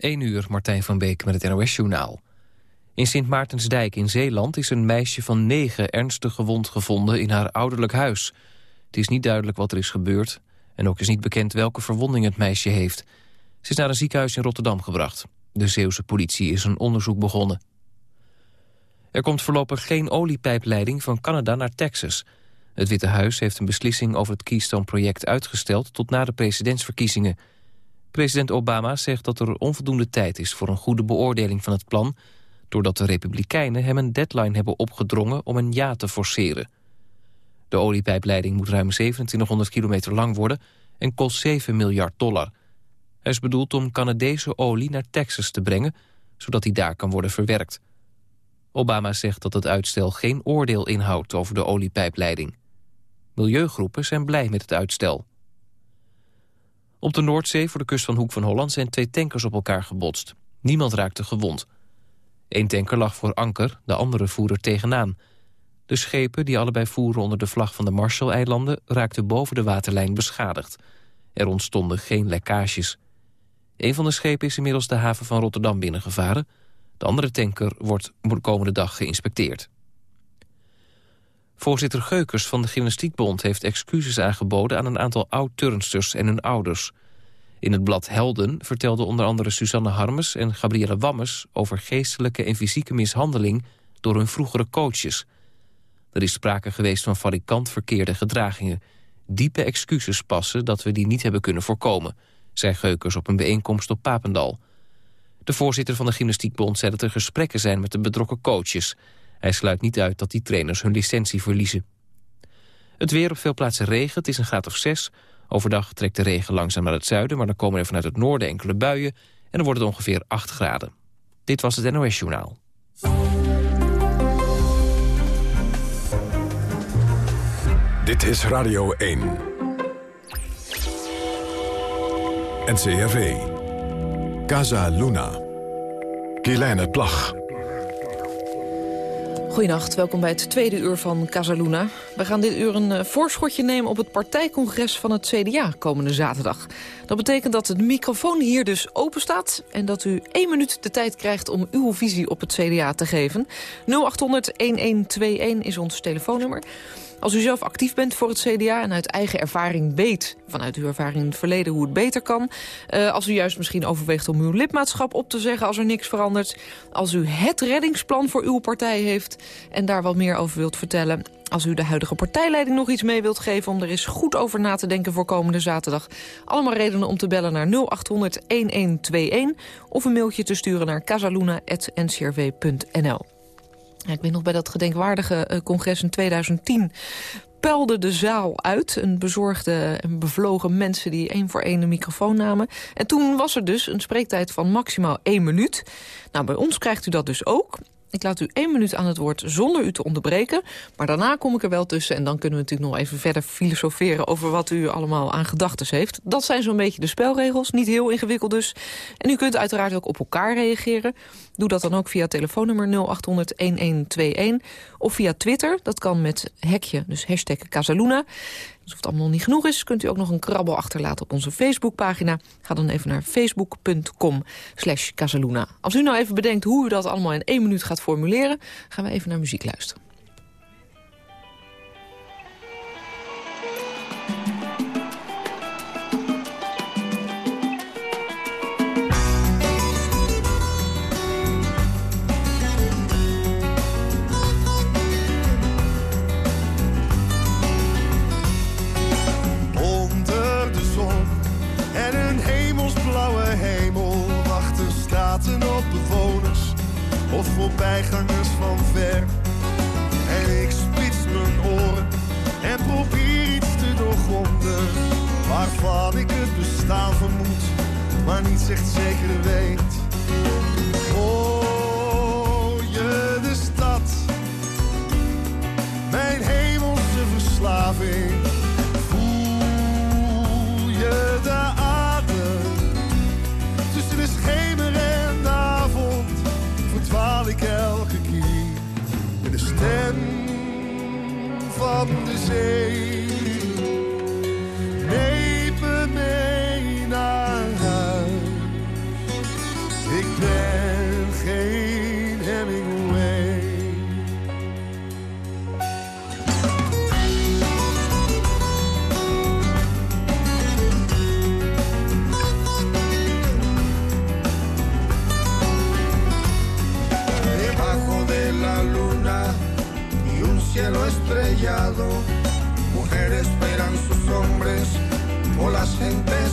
1 uur, Martijn van Beek met het NOS-journaal. In Sint Maartensdijk in Zeeland is een meisje van negen ernstig gewond gevonden in haar ouderlijk huis. Het is niet duidelijk wat er is gebeurd en ook is niet bekend welke verwonding het meisje heeft. Ze is naar een ziekenhuis in Rotterdam gebracht. De Zeeuwse politie is een onderzoek begonnen. Er komt voorlopig geen oliepijpleiding van Canada naar Texas. Het Witte Huis heeft een beslissing over het Keystone-project uitgesteld... tot na de presidentsverkiezingen. President Obama zegt dat er onvoldoende tijd is... voor een goede beoordeling van het plan... doordat de Republikeinen hem een deadline hebben opgedrongen... om een ja te forceren. De oliepijpleiding moet ruim 2700 kilometer lang worden... en kost 7 miljard dollar. Hij is bedoeld om Canadese olie naar Texas te brengen... zodat die daar kan worden verwerkt. Obama zegt dat het uitstel geen oordeel inhoudt over de oliepijpleiding. Milieugroepen zijn blij met het uitstel. Op de Noordzee voor de kust van Hoek van Holland zijn twee tankers op elkaar gebotst. Niemand raakte gewond. Eén tanker lag voor anker, de andere voer er tegenaan. De schepen, die allebei voeren onder de vlag van de Marshall-eilanden... raakten boven de waterlijn beschadigd. Er ontstonden geen lekkages. Een van de schepen is inmiddels de haven van Rotterdam binnengevaren. De andere tanker wordt de komende dag geïnspecteerd. Voorzitter Geukers van de Gymnastiekbond heeft excuses aangeboden... aan een aantal oud-turnsters en hun ouders. In het blad Helden vertelden onder andere Susanne Harmes en Gabrielle Wammes... over geestelijke en fysieke mishandeling door hun vroegere coaches. Er is sprake geweest van falikant verkeerde gedragingen. Diepe excuses passen dat we die niet hebben kunnen voorkomen... zei Geukers op een bijeenkomst op Papendal. De voorzitter van de Gymnastiekbond zei dat er gesprekken zijn met de betrokken coaches... Hij sluit niet uit dat die trainers hun licentie verliezen. Het weer op veel plaatsen regen, het is een graad of 6. Overdag trekt de regen langzaam naar het zuiden... maar dan komen er vanuit het noorden enkele buien... en dan wordt het ongeveer 8 graden. Dit was het NOS Journaal. Dit is Radio 1. NCRV. Casa Luna. Kielijne Plag. Goedenacht, welkom bij het tweede uur van Casaluna. We gaan dit uur een uh, voorschotje nemen op het partijcongres van het CDA komende zaterdag. Dat betekent dat de microfoon hier dus open staat... en dat u één minuut de tijd krijgt om uw visie op het CDA te geven. 0800-1121 is ons telefoonnummer. Als u zelf actief bent voor het CDA en uit eigen ervaring weet... vanuit uw ervaring in het verleden hoe het beter kan... Uh, als u juist misschien overweegt om uw lidmaatschap op te zeggen als er niks verandert... als u het reddingsplan voor uw partij heeft en daar wat meer over wilt vertellen... Als u de huidige partijleiding nog iets mee wilt geven... om er eens goed over na te denken voor komende zaterdag. Allemaal redenen om te bellen naar 0800-1121... of een mailtje te sturen naar casaluna.ncrv.nl. Ik weet nog bij dat gedenkwaardige uh, congres in 2010 puilde de zaal uit. Een bezorgde en bevlogen mensen die één voor één de microfoon namen. En toen was er dus een spreektijd van maximaal één minuut. Nou, bij ons krijgt u dat dus ook. Ik laat u één minuut aan het woord zonder u te onderbreken. Maar daarna kom ik er wel tussen en dan kunnen we natuurlijk nog even verder filosoferen... over wat u allemaal aan gedachten heeft. Dat zijn zo'n beetje de spelregels, niet heel ingewikkeld dus. En u kunt uiteraard ook op elkaar reageren. Doe dat dan ook via telefoonnummer 0800-1121 of via Twitter. Dat kan met hekje, dus hashtag Casaluna. Dus of het allemaal niet genoeg is, kunt u ook nog een krabbel achterlaten op onze Facebookpagina. Ga dan even naar facebook.com slash Casaluna. Als u nou even bedenkt hoe u dat allemaal in één minuut gaat formuleren... gaan we even naar muziek luisteren. Voorbijgangers van ver. En ik spits mijn oren en probeer iets te doorgronden. Waarvan ik het bestaan vermoed, maar niet echt zeker weet.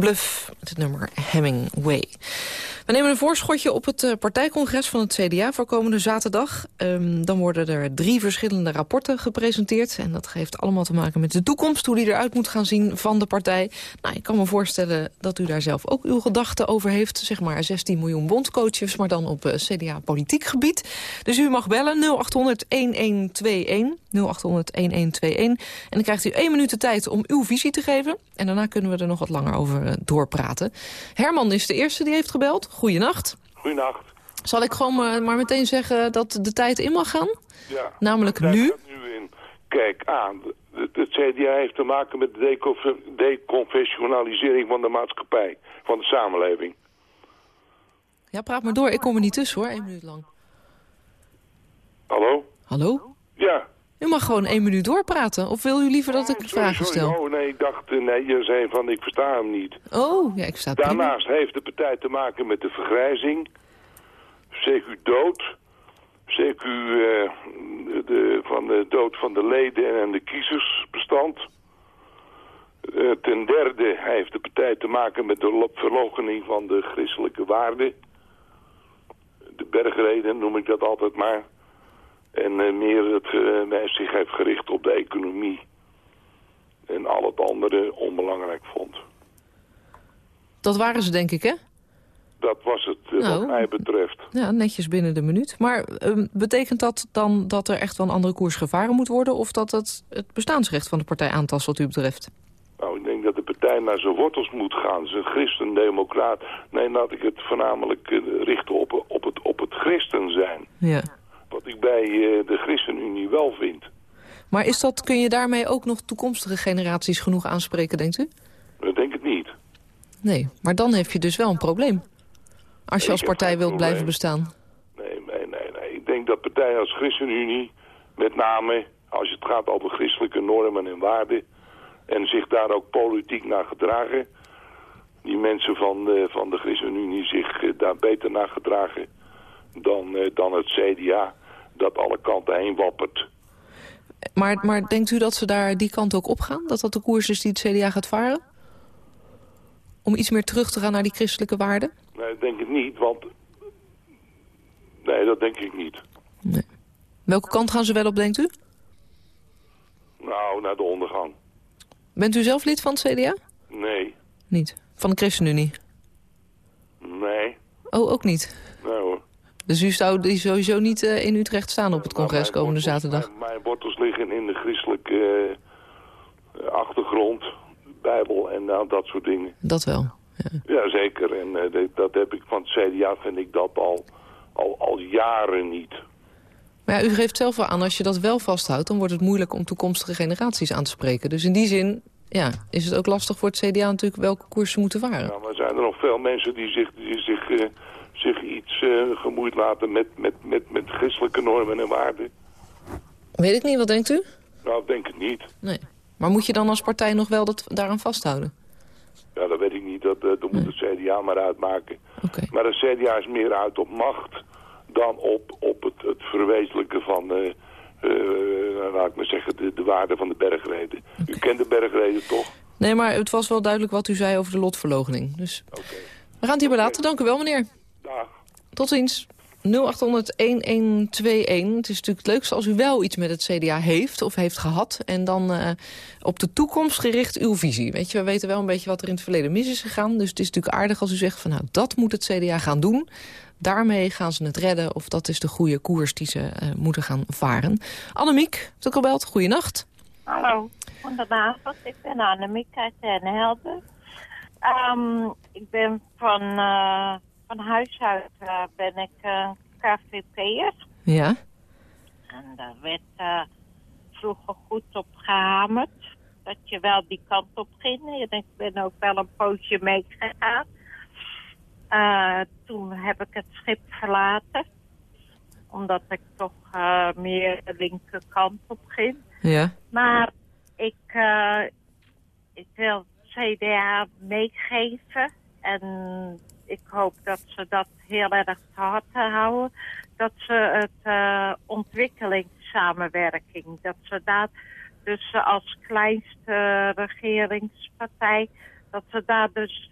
Bluff, het nummer Hemingway. We nemen een voorschotje op het eh, partijcongres van het CDA voor komende zaterdag. Ehm, dan worden er drie verschillende rapporten gepresenteerd. En dat heeft allemaal te maken met de toekomst, hoe die eruit moet gaan zien van de partij. Nou, ik kan me voorstellen dat u daar zelf ook uw gedachten over heeft. Zeg maar 16 miljoen bondcoaches, maar dan op eh, CDA-politiek gebied. Dus u mag bellen 0800-1121. 0800-1121. En dan krijgt u één minuut de tijd om uw visie te geven. En daarna kunnen we er nog wat langer over eh, doorpraten. Herman is de eerste die heeft gebeld. Goeienacht. Goedenacht. Zal ik gewoon maar, maar meteen zeggen dat de tijd in mag gaan? Ja. Namelijk nu? nu in. Kijk, aan. Het, CDA heeft te maken met de deconf- deconfessionalisering van de maatschappij, van de samenleving. Ja, praat maar door. Ik kom er niet tussen hoor, één minuut lang. Hallo? Hallo? Ja. U mag gewoon één minuut doorpraten. Of wil u liever dat ik vragen stel? Oh nee, ik dacht, eh, nee, je zei van ik versta hem niet. Oh, ja, ik sta prima. Daarnaast heeft de partij te maken met de vergrijzing. CQ dood. CQ eh, de, van de dood van de leden en de kiezersbestand. Eh, ten derde heeft de partij te maken met de lo- verloochening van de christelijke waarden. De bergreden noem ik dat altijd maar. En eh, meer het eh, zich heeft gericht op de economie. En al het andere onbelangrijk vond. Dat waren ze denk ik, hè? Dat was het eh, Nou. wat mij betreft. Ja, netjes binnen de minuut. Maar ehm, betekent dat dan dat er echt wel een andere koers gevaren moet worden... of dat het het bestaansrecht van de partij aantast wat u betreft? Nou, ik denk dat de partij naar zijn wortels moet gaan. Zijn christendemocraat. Nee, laat ik het voornamelijk richten op, op, het, op het christen zijn. Ja. Wat ik bij eh, de ChristenUnie wel vind. Maar is dat, kun je daarmee ook nog toekomstige generaties genoeg aanspreken, denkt u? Ik denk het niet. Nee, maar dan heb je dus wel een probleem. Als je Ik als partij wilt blijven bestaan. Nee, nee, nee, nee. Ik denk dat partijen als ChristenUnie, met name als het gaat over christelijke normen en waarden, en zich daar ook politiek naar gedragen, die mensen van de, van de ChristenUnie zich eh, daar beter naar gedragen dan, eh, dan het CDA, dat alle kanten heen wappert. Maar, maar denkt u dat ze daar die kant ook op gaan? Dat dat de koers is die het CDA gaat varen? Om iets meer terug te gaan naar die christelijke waarden? Nee, ik denk het niet, want... Nee, dat denk ik niet. Nee. Welke kant gaan ze wel op, denkt u? Nou, naar de ondergang. Bent u zelf lid van het CDA? Nee, Niet. Van de ChristenUnie? nee, Oh, ook niet. Dus u zou sowieso niet uh, in Utrecht staan op het congres komende wortels, zaterdag? Mijn, mijn, wortels liggen in de christelijke uh, achtergrond, Bijbel en uh, dat soort dingen. Dat wel, ja. ja zeker. En dat, dat heb ik van het CDA, vind ik dat al, al, al jaren niet. Maar ja, u geeft zelf wel aan, als je dat wel vasthoudt... dan wordt het moeilijk om toekomstige generaties aan te spreken. Dus in die zin ja, is het ook lastig voor het CDA natuurlijk welke koers ze moeten varen. Ja, maar zijn er nog veel mensen die zich, die zich, zich iets uh, gemoeid laten met, met, met, met christelijke normen en waarden? Weet ik niet, wat denkt u? Nou, ik denk het niet. Nee. Maar moet je dan als partij nog wel dat, daaraan vasthouden? Ja, dat weet ik niet. Dat, uh, dat moet het CDA maar uitmaken. Okay. Maar het CDA is meer uit op macht dan op, op het, het verwezenlijken van... Uh, laat ik maar zeggen, de, de waarde van de bergreden. Okay. U kent de bergreden toch? Nee, maar het was wel duidelijk wat u zei over de lotverlogening. Dus okay. we gaan het hierbij laten. Dank u wel, meneer. Tot ziens. 0800-1121. Het is natuurlijk het leukste als u wel iets met het CDA heeft of heeft gehad. En dan uh, op de toekomst gericht uw visie. Weet je, we weten wel een beetje wat er in het verleden mis is gegaan. Dus het is natuurlijk aardig als u zegt van nou, dat moet het CDA gaan doen. Daarmee gaan ze het redden of dat is de goede koers die ze uh, moeten gaan varen. Annemiek, heeft ook al belt. Goeienacht. Hallo, goedenavond. Ik ben Annemiek uit Den Helder. Um, ik ben van, uh, van huis uit uh, ben ik uh, KVP'er. Ja. En daar werd uh, vroeger goed op gehamerd. Dat je wel die kant op ging. En ik ben ook wel een poosje meegegaan. Uh, toen heb ik het schip verlaten. Omdat ik toch meer de linkerkant op ging. Ja. Maar ik, ik wil CDA meegeven. En ik hoop dat ze dat heel erg te harte houden. Dat ze het ontwikkelingssamenwerking, dat ze daar dus als kleinste regeringspartij, dat ze daar dus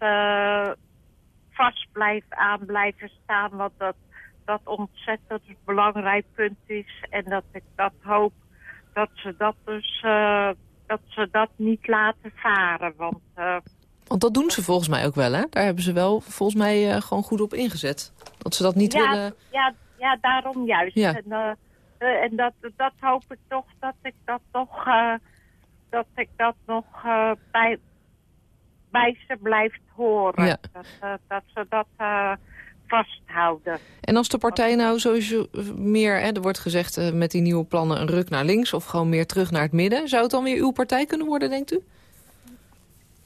vast blijft aan blijven staan. Want dat, dat ontzettend belangrijk punt is. En dat ik dat hoop dat ze dat dus uh, dat ze dat niet laten varen. Want, uh, want dat doen ze volgens mij ook wel, hè? Daar hebben ze wel volgens mij uh, gewoon goed op ingezet. Dat ze dat niet ja, willen... Ja, ja, daarom juist. Ja. En, en dat, dat hoop ik toch dat ik dat nog, dat ik dat nog bij, bij ze blijft horen. Ja. Dat, dat ze dat vasthouden. En als de partij nou sowieso meer, hè, er wordt gezegd met die nieuwe plannen een ruk naar links... of gewoon meer terug naar het midden, zou het dan weer uw partij kunnen worden, denkt u?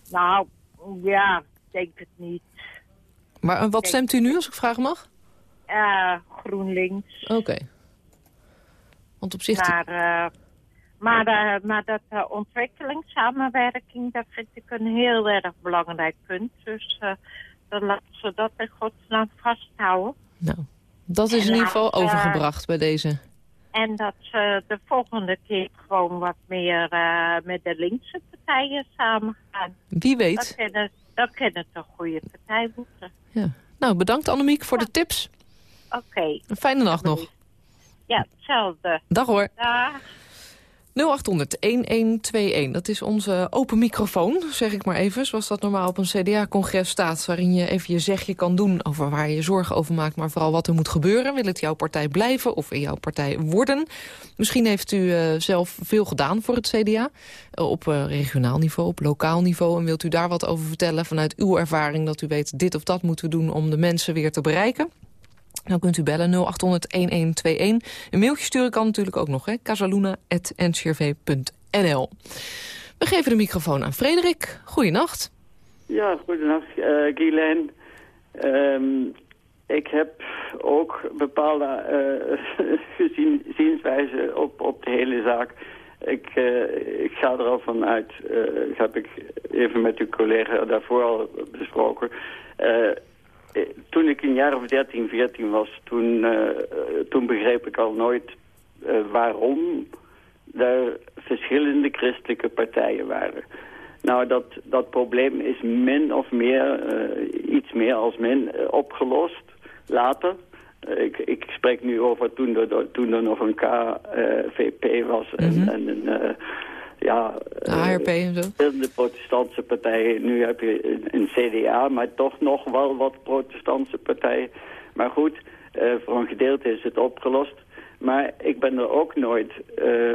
Nou, ja, ik denk het niet. Maar wat stemt u nu, als ik vragen mag? GroenLinks. Oké. Okay. Want op zich... Maar, maar, uh, maar dat uh, ontwikkelingssamenwerking, dat vind ik een heel erg belangrijk punt. Dus dan laten ze dat in godsnaam vasthouden. Nou, dat is en in ieder geval overgebracht bij deze. En dat ze de volgende keer gewoon wat meer met de linkse partijen samen gaan. Wie weet. Dat kunnen, dat kunnen een goede partij moeten. Ja. Nou, bedankt Annemiek voor ja. de tips. Oké. Okay. Een fijne nacht nog. Ja, hetzelfde. Dag hoor. Dag. 0800-1121, dat is onze open microfoon, zeg ik maar even. Zoals dat normaal op een CDA-congres staat... waarin je even je zegje kan doen over waar je zorgen over maakt... maar vooral wat er moet gebeuren. Wil het jouw partij blijven of in jouw partij worden? Misschien heeft u uh, zelf veel gedaan voor het CDA. Uh, op uh, regionaal niveau, op lokaal niveau. En wilt u daar wat over vertellen vanuit uw ervaring... dat u weet, dit of dat moeten we doen om de mensen weer te bereiken? Dan kunt u bellen 0800-1121. Een mailtje sturen kan natuurlijk ook nog, hè. We geven de microfoon aan Frederik. Goedenacht. Ja, goedenacht, uh, Guylaine. Um, ik heb ook bepaalde uh, op, op de hele zaak. Ik, uh, ik ga er al van uit, uh, heb ik even met uw collega daarvoor al besproken toen ik een jaar of 13, 14 was, toen, uh, toen begreep ik al nooit uh, waarom er verschillende christelijke partijen waren. Nou, dat, dat probleem is min of meer, uh, iets meer als min, opgelost later. ik, ik spreek nu over toen er, toen er nog een KVP was en, Mhm. en een ja, De ARP en zo. de protestantse partijen. Nu heb je een, CDA, maar toch nog wel wat protestantse partijen. Maar goed, Eh, voor een gedeelte is het opgelost. Maar ik ben er ook nooit eh,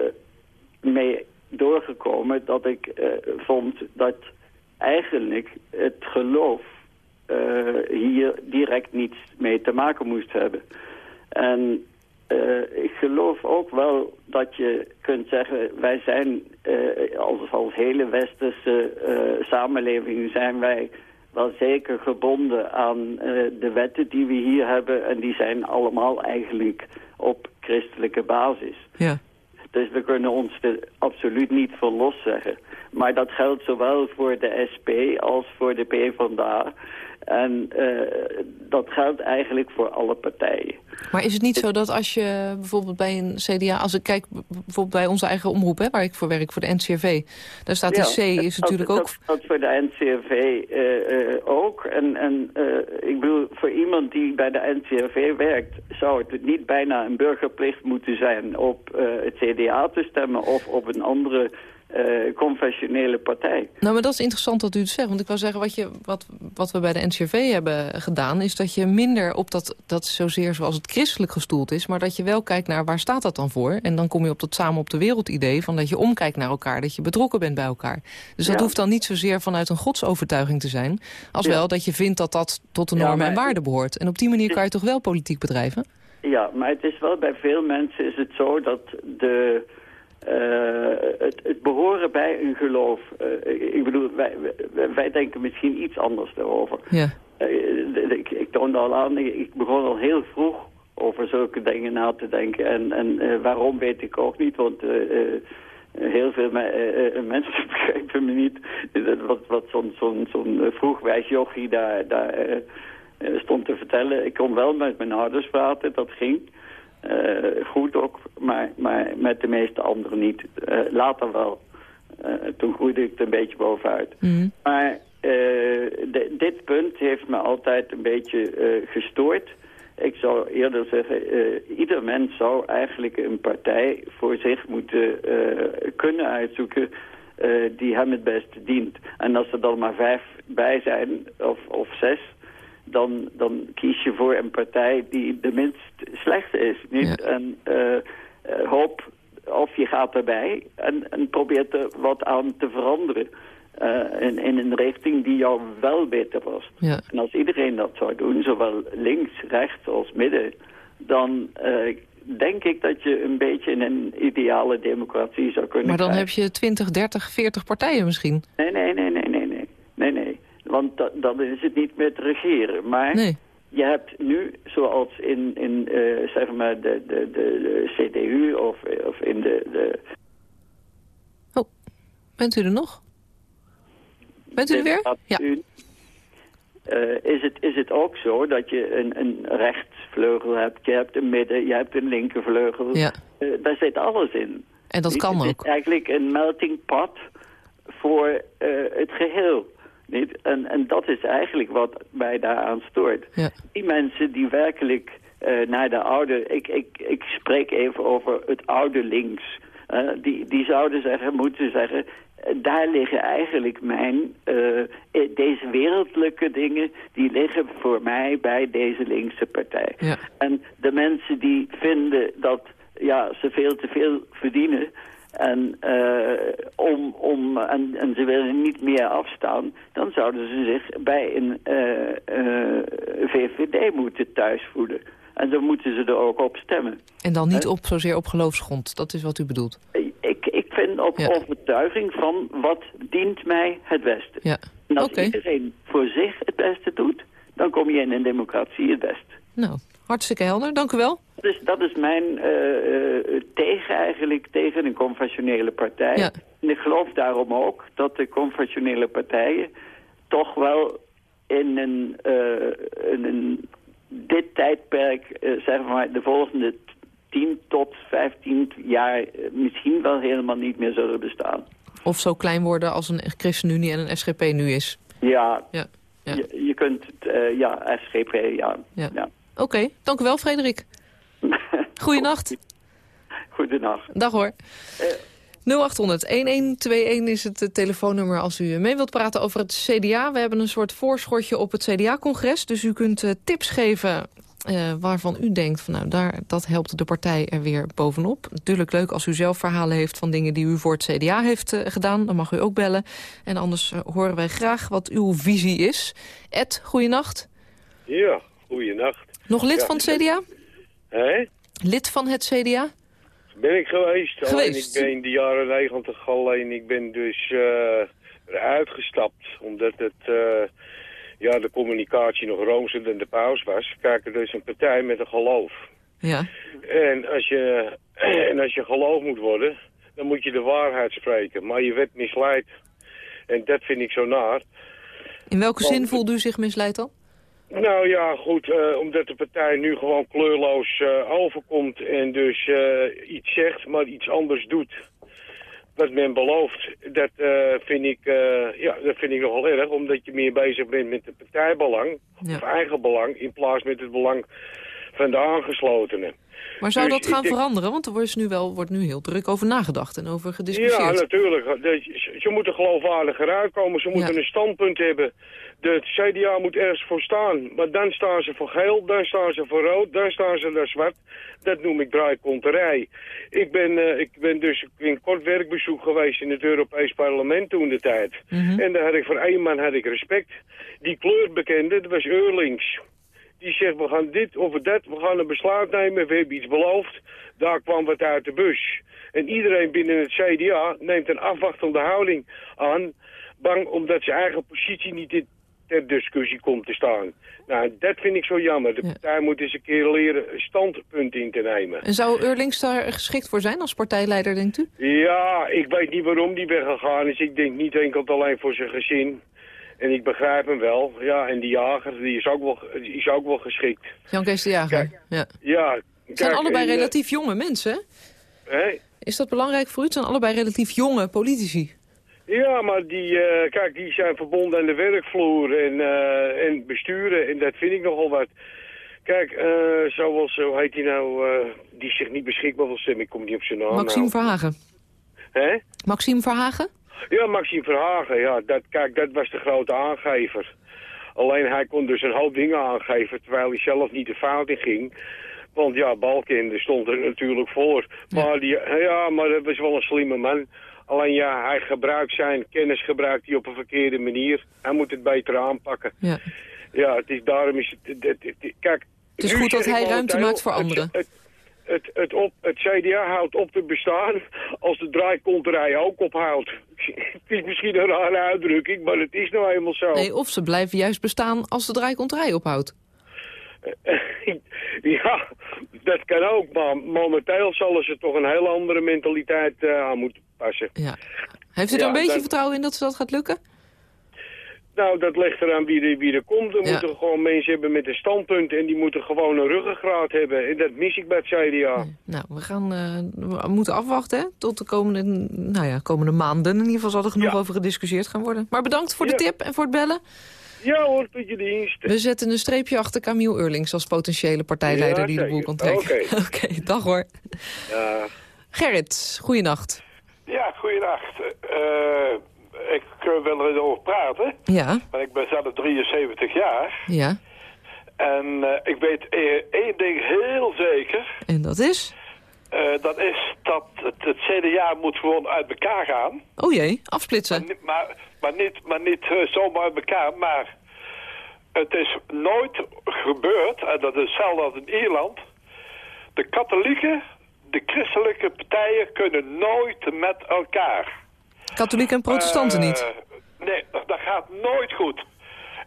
mee doorgekomen dat ik eh, vond dat eigenlijk het geloof eh, hier direct niets mee te maken moest hebben. En eh, ik geloof ook wel dat je kunt zeggen, wij zijn eh, als, als hele westerse eh, samenleving zijn wij wel zeker gebonden aan de wetten die we hier hebben. En die zijn allemaal eigenlijk op christelijke basis. Ja. Dus we kunnen ons er absoluut niet van loszeggen. Maar dat geldt zowel voor de SP als voor de PvdA. En eh, dat geldt eigenlijk voor alle partijen. Maar is het niet zo dat als je bijvoorbeeld bij een CDA... als ik kijk bijvoorbeeld bij onze eigen omroep, hè, waar ik voor werk, voor de NCRV... daar staat die C, is dat- natuurlijk dat, ook... Dat, voor de NCRV eh, eh, ook. En, en ik bedoel, voor iemand die bij de NCRV werkt... zou het niet bijna een burgerplicht moeten zijn op het CDA te stemmen... of op een andere eh confessionele partij. Nou, maar dat is interessant dat u het zegt. Want ik wou zeggen, wat, je, wat, wat we bij de NCRV hebben gedaan... is dat je minder op dat, dat zozeer zoals het christelijk gestoeld is... maar dat je wel kijkt naar waar staat dat dan voor. En dan kom je op dat samen op de wereld idee... van dat je omkijkt naar elkaar, dat je betrokken bent bij elkaar. Dus dat Ja. hoeft dan niet zozeer vanuit een godsovertuiging te zijn... als Ja. wel dat je vindt dat dat tot de Ja, normen en waarden behoort. En op die manier kan je toch wel politiek bedrijven? Ja, maar het is wel bij veel mensen is het zo dat de, eh, het, het behoren bij een geloof... eh, ik bedoel, wij, wij, denken misschien iets anders daarover. Ja. Eh, ik, ik toonde al aan, ik begon al heel vroeg over zulke dingen na te denken. En, en waarom weet ik ook niet, want heel veel me- mensen begrijpen me niet. Dat Wat, wat zo'n zo'n eh, vroegwijs jochie daar, daar stond te vertellen. Ik kon wel met mijn ouders praten, dat ging. Eh, goed ook, maar, maar met de meeste anderen niet. Eh, later wel. Eh, toen groeide ik er een beetje bovenuit. Mhm. Maar de- dit punt heeft me altijd een beetje gestoord. Ik zou eerder zeggen, ieder mens zou eigenlijk een partij voor zich moeten kunnen uitzoeken die hem het beste dient. En als er dan maar vijf bij zijn, of, of zes, dan, dan kies je voor een partij die de minst slechte is. Niet? Ja. En eh, eh, hoop of je gaat erbij en, en probeert er wat aan te veranderen. eh, in, in een richting die jou wel beter past. Ja. En als iedereen dat zou doen, zowel links, rechts als midden... dan denk ik dat je een beetje in een ideale democratie zou kunnen Maar dan krijgen. heb je 20, 30, 40 partijen misschien. Nee, nee, nee, nee, nee, nee. Nee, nee. Want da- dan is het niet meer te regeren. Maar Nee. je hebt nu, zoals in, in eh, zeg maar de, de, de, de CDU of, of in de, de, Oh, bent u er nog? Bent u er weer? Ja. Eh, is, het, is het ook zo dat je een, een rechtsvleugel hebt, je hebt een midden, je hebt een linkervleugel. Ja. Eh, daar zit alles in. En dat kan het ook. is eigenlijk een melting pot voor eh, het geheel. Niet? En, en dat is eigenlijk wat mij daaraan stoort. Ja. Die mensen die werkelijk eh, naar de oude... Ik, ik, ik spreek even over het oude links. Die, die zouden zeggen, moeten zeggen... eh, daar liggen eigenlijk mijn... eh, deze wereldlijke dingen... die liggen voor mij bij deze linkse partij. Ja. En de mensen die vinden dat ja, ze veel te veel verdienen... En, eh, om, om, en, en ze willen niet meer afstaan, dan zouden ze zich bij een eh, eh, VVD moeten thuisvoeden. En dan moeten ze er ook op stemmen. En dan niet op, zozeer op geloofsgrond. Dat is wat u bedoelt. Ik, ik vind op Ja. overtuiging van wat dient mij het beste. Ja. En als iedereen voor zich het beste doet, dan kom je in een democratie het beste. Nou, hartstikke helder. Dank u wel. Dus dat is mijn eh, eh, tegen eigenlijk, tegen een conventionele partij. Ja. En ik geloof daarom ook dat de conventionele partijen toch wel in een, eh, in een dit tijdperk, zeg maar de volgende 10 tot 15 jaar misschien wel helemaal niet meer zullen bestaan. Of zo klein worden als een ChristenUnie en een SGP nu is. Ja, Ja. Ja. Je, je kunt, het, ja, SGP, ja. Ja. ja. Oké, dank u wel, Frederik. Goeienacht. Goedenacht. Dag hoor. 0800-1121 is het eh, telefoonnummer als u mee wilt praten over het CDA. We hebben een soort voorschotje op het CDA-congres. Dus u kunt eh, tips geven eh, waarvan u denkt... Van, nou, daar, dat helpt de partij er weer bovenop. Natuurlijk leuk als u zelf verhalen heeft van dingen die u voor het CDA heeft eh, gedaan. Dan mag u ook bellen. En anders eh, horen wij graag wat uw visie is. Ed, goeienacht. Ja, goeienacht. Nog lid Ja. van het CDA? Hé? Lid van het CDA? Ben ik geweest. Geweest. Ik ben in de jaren negentig alleen. Ik ben dus eh eruit gestapt. Omdat het, eh, ja, de communicatie nog roomser dan de paus was. Kijk, er is een partij met een geloof. Ja. En als je, en als je geloof moet worden, dan moet je de waarheid spreken. Maar je werd misleid. En dat vind ik zo naar. In welke Want- zin voelde u zich misleid dan? Nou ja, goed, eh, omdat de partij nu gewoon kleurloos eh, overkomt en dus eh, iets zegt, maar iets anders doet. Wat men belooft, dat, vind ik, ja, dat vind ik nogal erg, omdat je meer bezig bent met het partijbelang, Ja. of eigen belang, in plaats met het belang van de aangeslotenen. Maar zou Dus dat gaan ik veranderen? Want er wordt nu, wel, wordt nu heel druk over nagedacht en over Ja, gediscussieerd. natuurlijk. De- Ze ze moeten geloofwaardiger uitkomen. Ze moeten Ja. een standpunt hebben. De CDA moet ergens voor staan. Maar dan staan ze voor geel, dan staan ze voor rood, dan staan ze naar zwart. Dat noem ik draaikonterij. Ik ben, eh, ik ben dus in kort werkbezoek geweest in het Europees Parlement toen de tijd. Mhm. En daar had ik voor één man had ik respect. Die kleurbekende, dat was Eurlings. Die zegt, we gaan dit of dat, we gaan een besluit nemen, we hebben iets beloofd. Daar kwam wat uit de bus. En iedereen binnen het CDA neemt een afwachtende houding aan, bang omdat zijn eigen positie niet in- ter discussie komt te staan. Nou, dat vind ik zo jammer. De Ja. partij moet eens een keer leren een standpunt in te nemen. En zou Eurlings daar geschikt voor zijn als partijleider, denkt u? Ja, ik weet niet waarom die weggegaan is. Ik denk niet enkel alleen voor zijn gezin. En ik begrijp hem wel. Ja, en die jager die is, ook wel, die is ook wel geschikt. Jan Kees de Jager. Kijk, ja. Ja, Het zijn allebei en, eh, relatief jonge mensen, hè? hè? Is dat belangrijk voor u? Het zijn allebei relatief jonge politici. Ja, maar die, eh, kijk, die zijn verbonden aan de werkvloer en, eh, en besturen. En dat vind ik nogal wat. Kijk, eh, zoals, hoe heet die nou, die zich niet beschikbaar wil stemmen. Ik kom niet op zijn naam Maxime nou. Verhagen. Hè? Maxime Verhagen? Ja, Maxime Verhagen, ja. Dat, kijk, dat was de grote aangever. Alleen hij kon dus een hoop dingen aangeven, terwijl hij zelf niet de fout in ging. Want ja, Balkende stond er natuurlijk voor. Maar die, ja, maar dat was wel een slimme man. Alleen ja, hij gebruikt zijn kennis gebruikt hij op een verkeerde manier. Hij moet het beter aanpakken. Ja. Ja, het is, daarom is het... het, het- het- kijk, Het is goed dat hij ruimte maakt voor anderen. Het, het, het, op, het CDA houdt op te bestaan als de draaikonterij ook ophoudt. het is misschien een rare uitdrukking, maar het is nou eenmaal zo. Nee, of ze blijven juist bestaan als de draaikonterij ophoudt. ja, dat kan ook, maar momenteel zullen ze toch een heel andere mentaliteit eh, aan moeten passen. Ja. Heeft u er Ja, een beetje dat- vertrouwen in dat ze dat gaat lukken? Nou, dat ligt eraan wie er, wie er komt. Er Ja. moeten gewoon mensen hebben met een standpunt en die moeten gewoon een ruggengraat hebben. En dat mis ik bij het CDA. Nou, we, gaan, eh, we moeten afwachten hè, tot de komende, nou ja, komende maanden. In ieder geval zal er genoeg Ja. over gediscussieerd gaan worden. Maar bedankt voor de tip en voor het bellen. Ja hoor, tot je dienst. We zetten een streepje achter Camille Eurlings als potentiële partijleider Ja, die de boel kan trekken. Oké. Oké, dag hoor. Ja. Gerrit, goeienacht. Ja, goeienacht. Eh, ik wil erover praten, Ja, want ik ben zelf 73 jaar. ja. En eh, ik weet één ding heel zeker. En dat is? Eh, dat is dat het, het CDA moet gewoon uit elkaar gaan. Oh jee, afsplitsen. maar, maar niet, maar niet eh, zomaar uit elkaar, maar het is nooit gebeurd, en dat is hetzelfde als in Ierland. De katholieken, de christelijke partijen kunnen nooit met elkaar. Katholieken en protestanten Eh, niet. Nee, dat gaat nooit goed.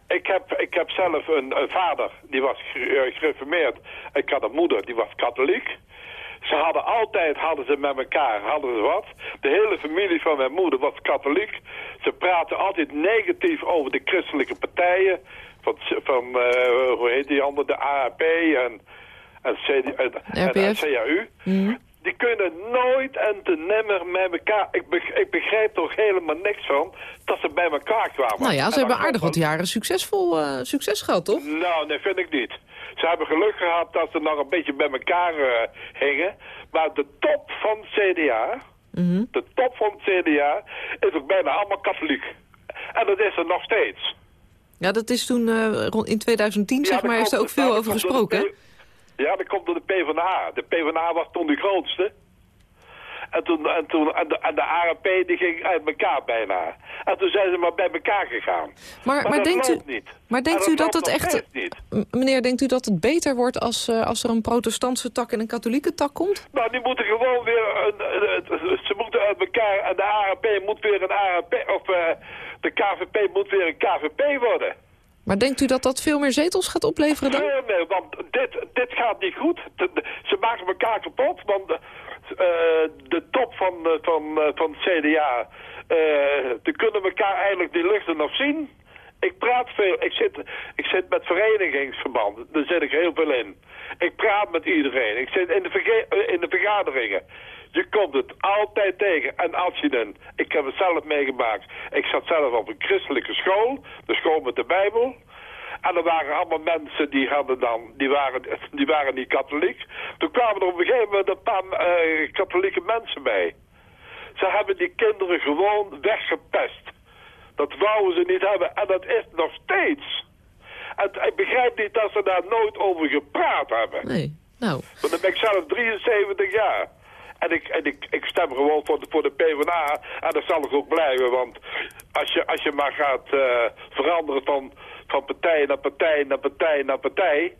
Ik heb, ik heb zelf een, een vader, die was ge- gereformeerd. Ik had een moeder, die was katholiek. Ze hadden altijd, hadden ze met elkaar, hadden ze wat. De hele familie van mijn moeder was katholiek. Ze praten altijd negatief over de christelijke partijen. Van, van eh, hoe heet die andere, de AAP en, en, CD, en. CAU. Mhm. Die kunnen nooit en te nimmer met elkaar... Ik, beg- ik begrijp toch helemaal niks van dat ze bij elkaar kwamen. Nou ja, ze hebben aardig wat jaren succesvol eh, succes gehad, toch? nou, dat vind ik niet. Ze hebben geluk gehad dat ze nog een beetje bij elkaar eh, hingen. Maar de top van het CDA, Mhm. de top van het CDA, is ook bijna allemaal katholiek. En dat is er nog steeds. Ja, dat is toen rond in 2010, zeg maar, is er ook veel dat over gesproken. hè? Ja, dat komt door de PvdA. De PvdA was toen de grootste. En toen, en toen en de, en de ARP die ging uit elkaar bijna. En toen zijn ze maar bij elkaar gegaan. Maar, maar, dat denkt u, niet. maar denkt En u dat het echt... niet. Meneer, denkt u dat het beter wordt als, eh, als er een protestantse tak en een katholieke tak komt? Nou, die moeten gewoon weer... Een- ze moeten uit elkaar... En de ARP moet weer een ARP... Of eh, de KVP moet weer een KVP worden. Maar denkt u dat dat veel meer zetels gaat opleveren dan? Nee, nee, want dit, dit gaat niet goed. Ze maken elkaar kapot, want de, eh, de top van, eh, van, eh, van het CDA... die kunnen elkaar eigenlijk die luchten nog zien. Ik praat veel, ik zit, ik zit met verenigingsverbanden, daar zit ik heel veel in. Ik praat met iedereen, ik zit in de, in de vergaderingen. Je komt het altijd tegen. En als je dan, ik heb het zelf meegemaakt, ik zat zelf op een christelijke school, de school met de Bijbel. En er waren allemaal mensen die hadden dan, die waren, die waren niet katholiek. Toen kwamen er op een gegeven moment een paar eh, katholieke mensen bij. Ze hebben die kinderen gewoon weggepest. Dat wouden ze niet hebben en dat is nog steeds. En ik begrijp niet dat ze daar nooit over gepraat hebben. Nee. Nou, Want dan ben ik zelf 73 jaar. En ik, en ik, ik stem gewoon voor de, voor de PvdA. En dat zal ik ook blijven. Want als je, als je maar gaat eh, veranderen van, van partij naar partij naar partij naar partij...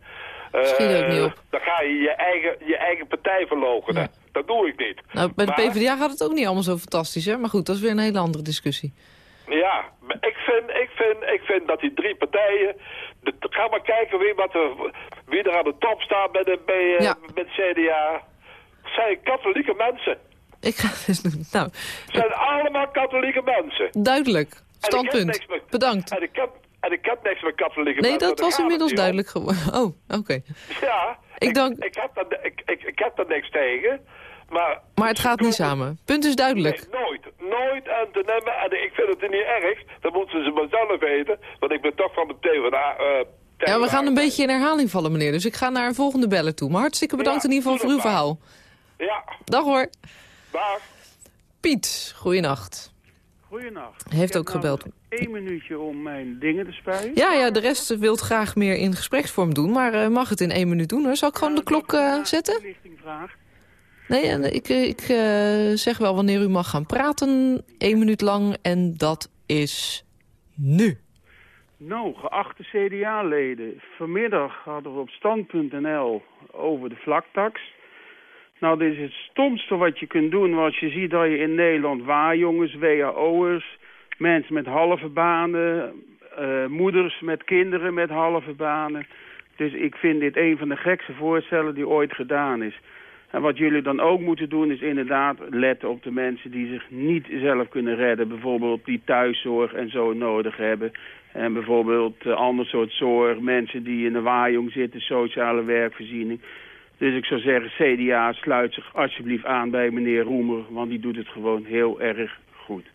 eh, op. Dan ga je je eigen, je eigen partij verloochenen. Ja. Dat doe ik niet. nou, bij de PvdA gaat het ook niet allemaal zo fantastisch, hè? Maar goed, dat is weer een hele andere discussie. Ja, ik vind, ik vind, ik vind dat die drie partijen... De, ga maar kijken wie, wat er, wie er aan de top staat bij, de, bij, eh, Ja. met CDA. Zijn katholieke mensen. Ik ga het doen. Nou, zijn allemaal katholieke mensen. duidelijk. Standpunt. met- Bedankt. En ik heb, en ik heb niks met katholieke Nee, mensen. dat daar was het inmiddels duidelijk geworden. Oh, oké. Ja, Ik ik, dank- ik, heb daar, ik, ik, ik heb daar niks tegen. Maar, Maar het gaat niet samen. Punt is duidelijk. Nee, nooit. Nooit aan te nemen. En ik vind het niet erg. Dat moeten ze maar zelf weten. Want ik ben toch van de PvdA. eh Ja, we gaan een beetje in herhaling vallen, meneer. Dus ik ga naar een volgende beller toe. Maar hartstikke bedankt Ja, in ieder geval voor uw dat maar. Ja, Dag hoor. dag. Piet, goeienacht. Goedenacht. Heeft Ik heb ook gebeld. één minuutje om mijn dingen te spuien. Ja, ja, de rest wil graag meer in gespreksvorm doen. Maar eh, mag het in één minuut doen hoor. Zal ik gewoon de klok eh, zetten? Lichtingvraag. Nee, en ik, ik eh, zeg wel wanneer u mag gaan praten. Eén minuut lang. En dat is nu. Nou, geachte CDA-leden. Vanmiddag hadden we op stand.nl over de vlaktax. Nou, dit is het stomste wat je kunt doen als je ziet dat je in Nederland waarjongens, WAO'ers, mensen met halve banen, eh, moeders met kinderen met halve banen. Dus ik vind dit een van de gekste voorstellen die ooit gedaan is. En wat jullie dan ook moeten doen is inderdaad letten op de mensen die zich niet zelf kunnen redden. Bijvoorbeeld die thuiszorg en zo nodig hebben. En bijvoorbeeld uh, ander soort zorg, mensen die in de waaijong zitten, sociale werkvoorziening. Dus ik zou zeggen, CDA sluit zich alsjeblieft aan bij meneer Roemer, want die doet het gewoon heel erg goed.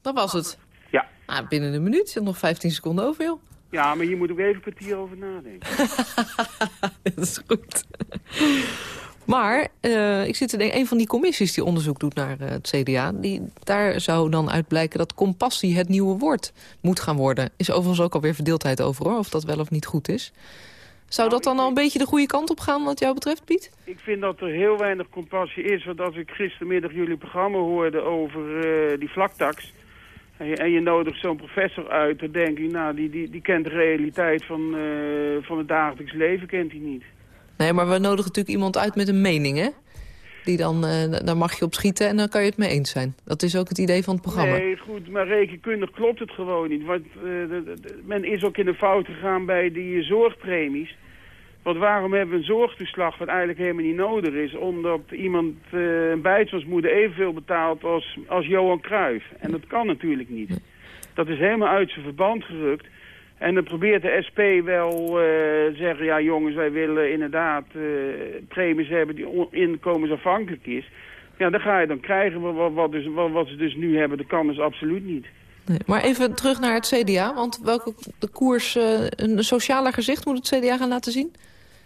Dat was het. Ja. Ah, binnen een minuut. Er nog 15 seconden over, joh. Ja, maar hier moet ook even een kwartier over nadenken. dat is goed. Maar uh, ik zit te denken, een van die commissies die onderzoek doet naar uh, het CDA... Die, daar zou dan uit blijken dat compassie het nieuwe woord moet gaan worden. Is overigens ook alweer verdeeldheid over, hoor, of dat wel of niet goed is. Zou Nou, dat dan al een beetje de goede kant op gaan wat jou betreft, Piet? Ik vind dat er heel weinig compassie is. Want als ik gistermiddag jullie programma hoorde over uh, die vlaktax... En je, en je nodigt zo'n professor uit, dan denk ik, nou, die, die, die kent de realiteit van, van het dagelijks leven, kent hij niet. Nee, maar we nodigen natuurlijk iemand uit met een mening, hè? Die dan, uh, daar mag je op schieten en dan kan je het mee eens zijn. Dat is ook het idee van het programma. Nee, goed, maar rekenkundig klopt het gewoon niet. Want uh, de, men is ook in de fout gegaan bij die zorgpremies. Want waarom hebben we een zorgtoeslag wat eigenlijk helemaal niet nodig is? Omdat iemand, uh, een bijstandsmoeder evenveel betaalt als, als Johan Cruijff. En dat kan natuurlijk niet. Dat is helemaal uit zijn verband gerukt. En dan probeert de SP wel uh, zeggen, ja jongens, wij willen inderdaad uh, premies hebben die inkomensafhankelijk is. Ja, dan ga je dan krijgen wat, wat, dus, wat, wat ze dus nu hebben, dat kan dus absoluut niet. Nee, maar even terug naar het CDA, want welke de koers, uh, een socialer gezicht moet het CDA gaan laten zien?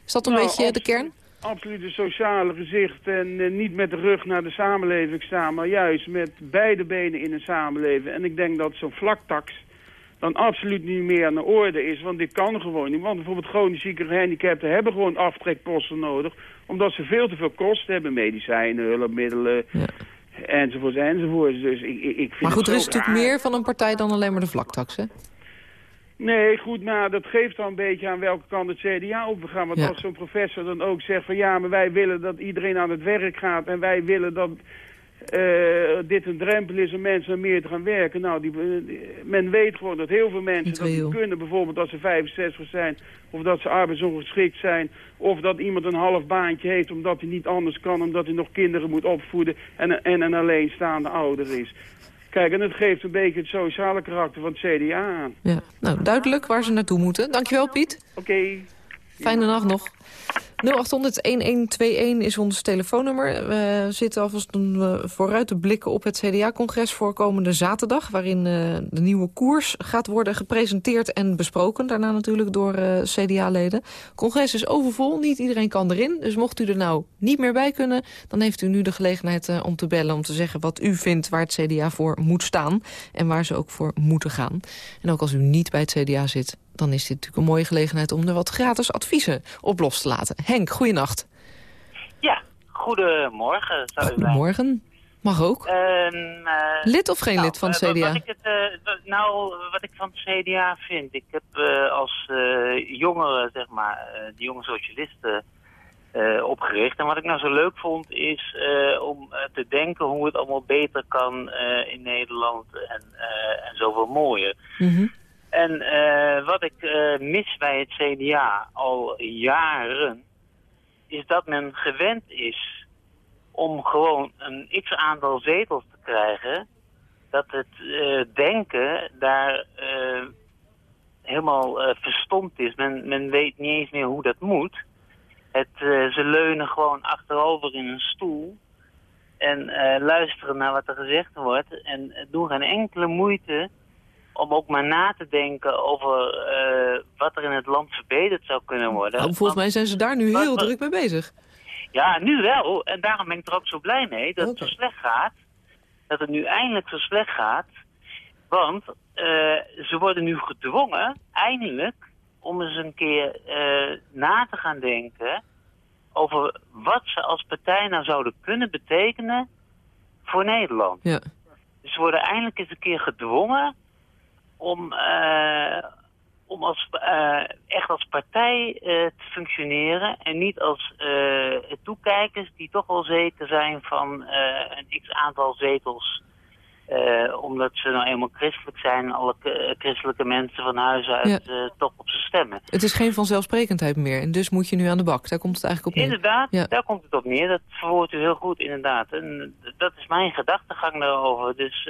Is dat een nou, beetje de kern? Absoluut een sociale gezicht en niet met de rug naar de samenleving staan, maar juist met beide benen in een samenleving. En ik denk dat zo'n vlaktax dan absoluut niet meer aan de orde is. Want dit kan gewoon niet. Want bijvoorbeeld chronisch zieke gehandicapten hebben gewoon aftrekposten nodig. Omdat ze veel te veel kosten hebben. Medicijnen, hulpmiddelen, Ja. enzovoorts, enzovoorts. Dus ik, ik, vind Maar goed, er is natuurlijk meer van een partij dan alleen maar de vlaktax, hè? Nee, goed, maar dat geeft dan een beetje aan welke kant het CDA op we gaan. Want Ja. als zo'n professor dan ook zegt van ja, maar wij willen dat iedereen aan het werk gaat en wij willen dat eh, dit een drempel is om mensen meer te gaan werken. Nou, die, die- men weet gewoon dat heel veel mensen dat niet kunnen. Bijvoorbeeld dat ze 65 zijn of dat ze arbeidsongeschikt zijn. Of dat iemand een half baantje heeft omdat hij niet anders kan. Omdat hij nog kinderen moet opvoeden en, en een alleenstaande ouder is. Kijk, en het geeft een beetje het sociale karakter van het CDA aan. Ja. Nou, duidelijk waar ze naartoe moeten. Dankjewel, Piet. Oké. Fijne nacht nog. 0800-1121 is ons telefoonnummer. We zitten alvast een, eh, vooruit te blikken op het CDA-congres voor komende zaterdag... waarin eh, de nieuwe koers gaat worden gepresenteerd en besproken. Daarna natuurlijk door eh, CDA-leden. Het congres is overvol, niet iedereen kan erin. Dus mocht u er nou niet meer bij kunnen... dan heeft u nu de gelegenheid om te bellen... om te zeggen wat u vindt waar het CDA voor moet staan... en waar ze ook voor moeten gaan. En ook als u niet bij het CDA zit dan is dit natuurlijk een mooie gelegenheid om er wat gratis adviezen op los te laten. Henk, goeienacht. Ja, goedemorgen zou. Goedemorgen. Mag ook. Ehm, eh, Lid of geen nou, lid van het eh, CDA? Wat ik het, eh, nou, wat ik van het CDA vind. Ik heb als jongere, zeg maar, de jonge socialisten opgericht. En wat ik nou zo leuk vond is om te denken hoe het allemaal beter kan in Nederland en, en zoveel mooier. Mhm. En eh, wat ik eh, mis bij het CDA al jaren, is dat men gewend is om gewoon een x-aantal zetels te krijgen, dat het eh, denken daar helemaal verstomd is. Men, men weet niet eens meer hoe dat moet. Het, ze leunen gewoon achterover in een stoel en luisteren naar wat er gezegd wordt en doen geen enkele moeite om ook maar na te denken over eh, wat er in het land verbeterd zou kunnen worden. Nou, volgens mij zijn ze daar nu heel druk mee bezig. Ja, nu wel. En daarom ben ik er ook zo blij mee dat het zo slecht gaat. Dat het nu eindelijk zo slecht gaat. Want eh, ze worden nu gedwongen, eindelijk, om eens een keer eh, na te gaan denken over wat ze als partij nou zouden kunnen betekenen voor Nederland. Ja. Dus ze worden eindelijk eens een keer gedwongen om, eh, om als, eh, echt als partij eh, te functioneren en niet als toekijkers die toch wel zeker zijn van een x-aantal zetels. omdat ze nou eenmaal christelijk zijn en alle christelijke mensen van huis uit toch op ze stemmen. Het is geen vanzelfsprekendheid meer. En dus moet je nu aan de bak. Daar komt het eigenlijk op neer. Inderdaad, Ja. daar komt het op neer. Dat verwoordt u heel goed, inderdaad. En dat is mijn gedachtegang daarover. Dus,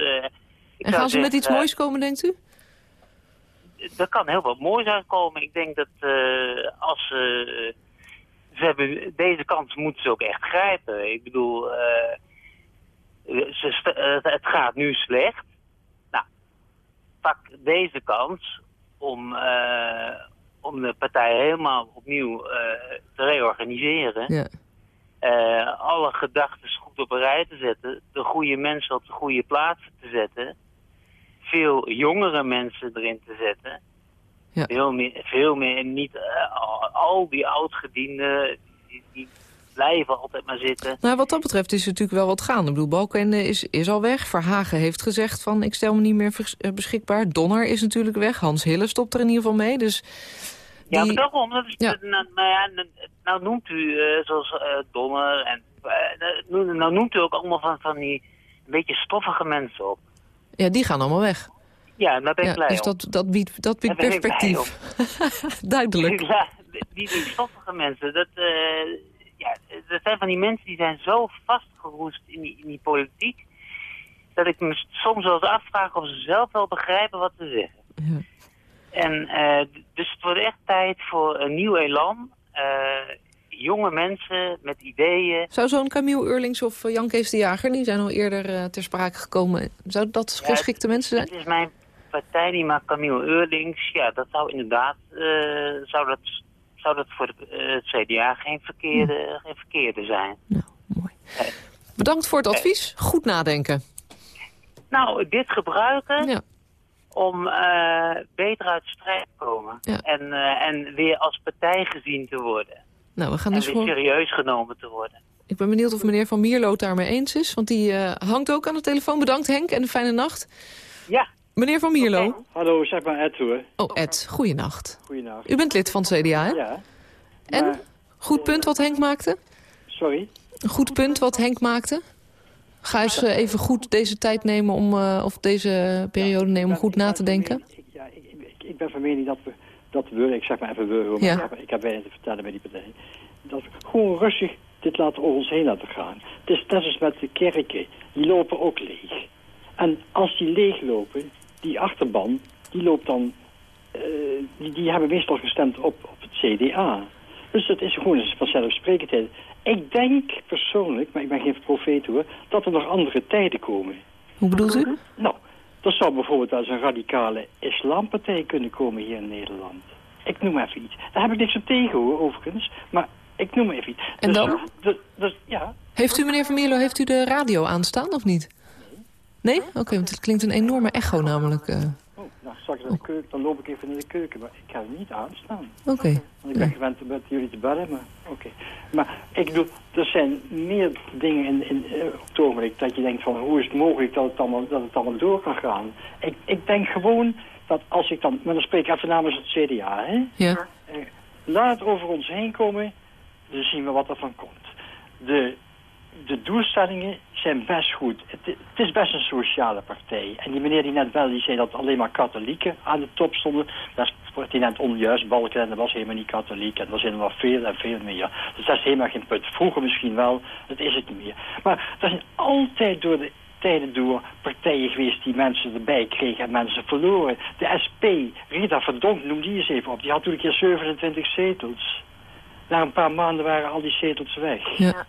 ik En gaan ze met iets moois komen, denkt u? Er kan heel wat moois uitkomen. Ik denk dat eh, als ze... ze hebben, deze kans moeten ze ook echt grijpen. Ik bedoel, eh, ze, eh, het gaat nu slecht. Nou, pak deze kans om, eh, om de partij helemaal opnieuw eh, te reorganiseren. Ja. Eh, alle gedachten goed op een rij te zetten. De goede mensen op de goede plaatsen te zetten. Veel jongere mensen erin te zetten. Ja. Veel, meer, veel meer en niet eh, al, die oudgedienden, die, die blijven altijd maar zitten. Nou, wat dat betreft is er natuurlijk wel wat gaande. Ik bedoel, Balkenende is, is al weg. Verhagen heeft gezegd van ik stel me niet meer eh, beschikbaar. Donner is natuurlijk weg. Hans Hille stopt er in ieder geval mee. Dus Ja, maar daarom. Dat is, Ja. nou, nou ja, nou- noemt u eh, zoals Donner en nou, nou noemt u ook allemaal van, van die een beetje stoffige mensen op. ja, die gaan allemaal weg. Ja, daar ben ik blij dus dat, dat biedt, dat biedt perspectief. Duidelijk. Ja, die, die stoffige mensen, dat, eh, ja, dat zijn van die mensen die zijn zo vastgeroest in die, in die politiek, dat ik me soms wel eens afvraag of ze zelf wel begrijpen wat ze zeggen. Ja. En eh, dus het wordt echt tijd voor een nieuw elan. Eh, jonge mensen met ideeën. Zou zo'n Camille Eurlings of eh, Jan Kees de Jager... die zijn al eerder eh, ter sprake gekomen... zou dat Ja, geschikte mensen zijn? Het is mijn partij die maar Camille Eurlings. Ja, dat zou inderdaad, eh, zou dat, zou dat voor het CDA geen verkeerde, geen verkeerde zijn. Bedankt voor het advies. Goed nadenken. Nou, dit gebruiken Ja. om beter uit de strijd te komen. Ja. En, en weer als partij gezien te worden. Nou, we gaan en dus voor... serieus genomen te worden. Ik ben benieuwd of meneer Van Mierlo het daarmee eens is. Want die eh, hangt ook aan de telefoon. Bedankt Henk en een fijne nacht. Ja. Meneer Van Mierlo. Hallo, zeg maar Ed hoor. Oh, Ed. Goeienacht. Goeienacht. U bent lid van het CDA, hè? Ja. En? Maar- Goed punt wat Henk maakte? Sorry? Een goed punt wat Henk maakte? Ga eens eh, even goed deze tijd nemen om, eh, of deze periode nemen om goed na te denken. Ja, ik, ik, ik ben van mening dat we, dat we, ik zeg maar even we, maar Ja. ik, heb, ik heb weinig te vertellen bij die partij. Dat we gewoon rustig dit laten over ons heen laten gaan. Het is net als met de kerken, die lopen ook leeg. En als die leeg lopen, die achterban, die loopt dan, eh, die, die hebben meestal gestemd op, op het CDA. Dus dat is gewoon een vanzelfsprekendheid. Ik denk persoonlijk, maar ik ben geen profeet hoor, dat er nog andere tijden komen. Hoe bedoelt u? Nou, er zou bijvoorbeeld eens een radicale islampartij kunnen komen hier in Nederland. Ik noem even iets. Daar heb ik niks op tegen hoor, overigens. Maar ik noem even iets. En Dus- dan? dus- dus, ja, Heeft u, meneer Van Mierlo, heeft u de radio aanstaan of niet? Nee? Oké, want het klinkt een enorme echo namelijk. eh. Nou, straks in de keuken, dan loop ik even naar de keuken. Maar ik ga hem niet aanstaan. Oké. Want ik ben gewend om met jullie te bellen, maar oké. Maar ik bedoel, er zijn meer dingen in, in, eh, op het ogenblik dat je denkt van hoe is het mogelijk dat het allemaal, dat het allemaal door kan gaan. Ik, ik denk gewoon dat als ik dan, maar dan spreek ik even namens het CDA, hè. Ja. Eh, laat het over ons heen komen, dan zien we wat er van komt. De, de doelstellingen zijn best goed. Het, het is best een sociale partij. En die meneer die net wel, die zei dat alleen maar katholieken aan de top stonden. Dat is wordt hij net onjuist. Balkenende was helemaal niet katholiek. En er zijn er nog veel en veel meer. Dus dat is helemaal geen punt. Vroeger misschien wel, dat is het niet meer. Maar er zijn altijd door de tijden door partijen geweest die mensen erbij kregen en mensen verloren. De SP, Rita Verdonk, noem die eens even op. Die had toen een keer 27 zetels. Na een paar maanden waren al die zetels weg. Ja.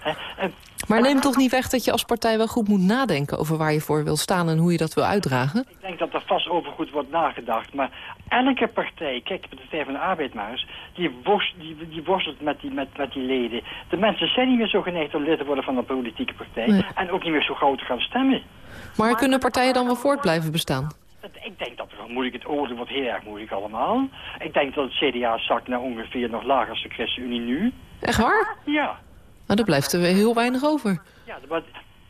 Hè? En Maar neem toch niet weg dat je als partij wel goed moet nadenken... over waar je voor wil staan en hoe je dat wil uitdragen? Ik denk dat er vast over goed wordt nagedacht. Maar elke partij, kijk de Partij van de Arbeid maar eens... die, worst, die, die worstelt met die, met, met die leden. De mensen zijn niet meer zo geneigd om lid te worden van een politieke partij. Nee. En ook niet meer zo gauw te gaan stemmen. Maar kunnen partijen dan wel voort blijven bestaan? Ik denk dat het wel moeilijk, het oordeel wordt heel erg moeilijk allemaal. Ik denk dat het CDA zakt naar ongeveer nog lager als de ChristenUnie nu. Echt waar? Ja. Nou, daar blijft er weer heel weinig over. Ja, maar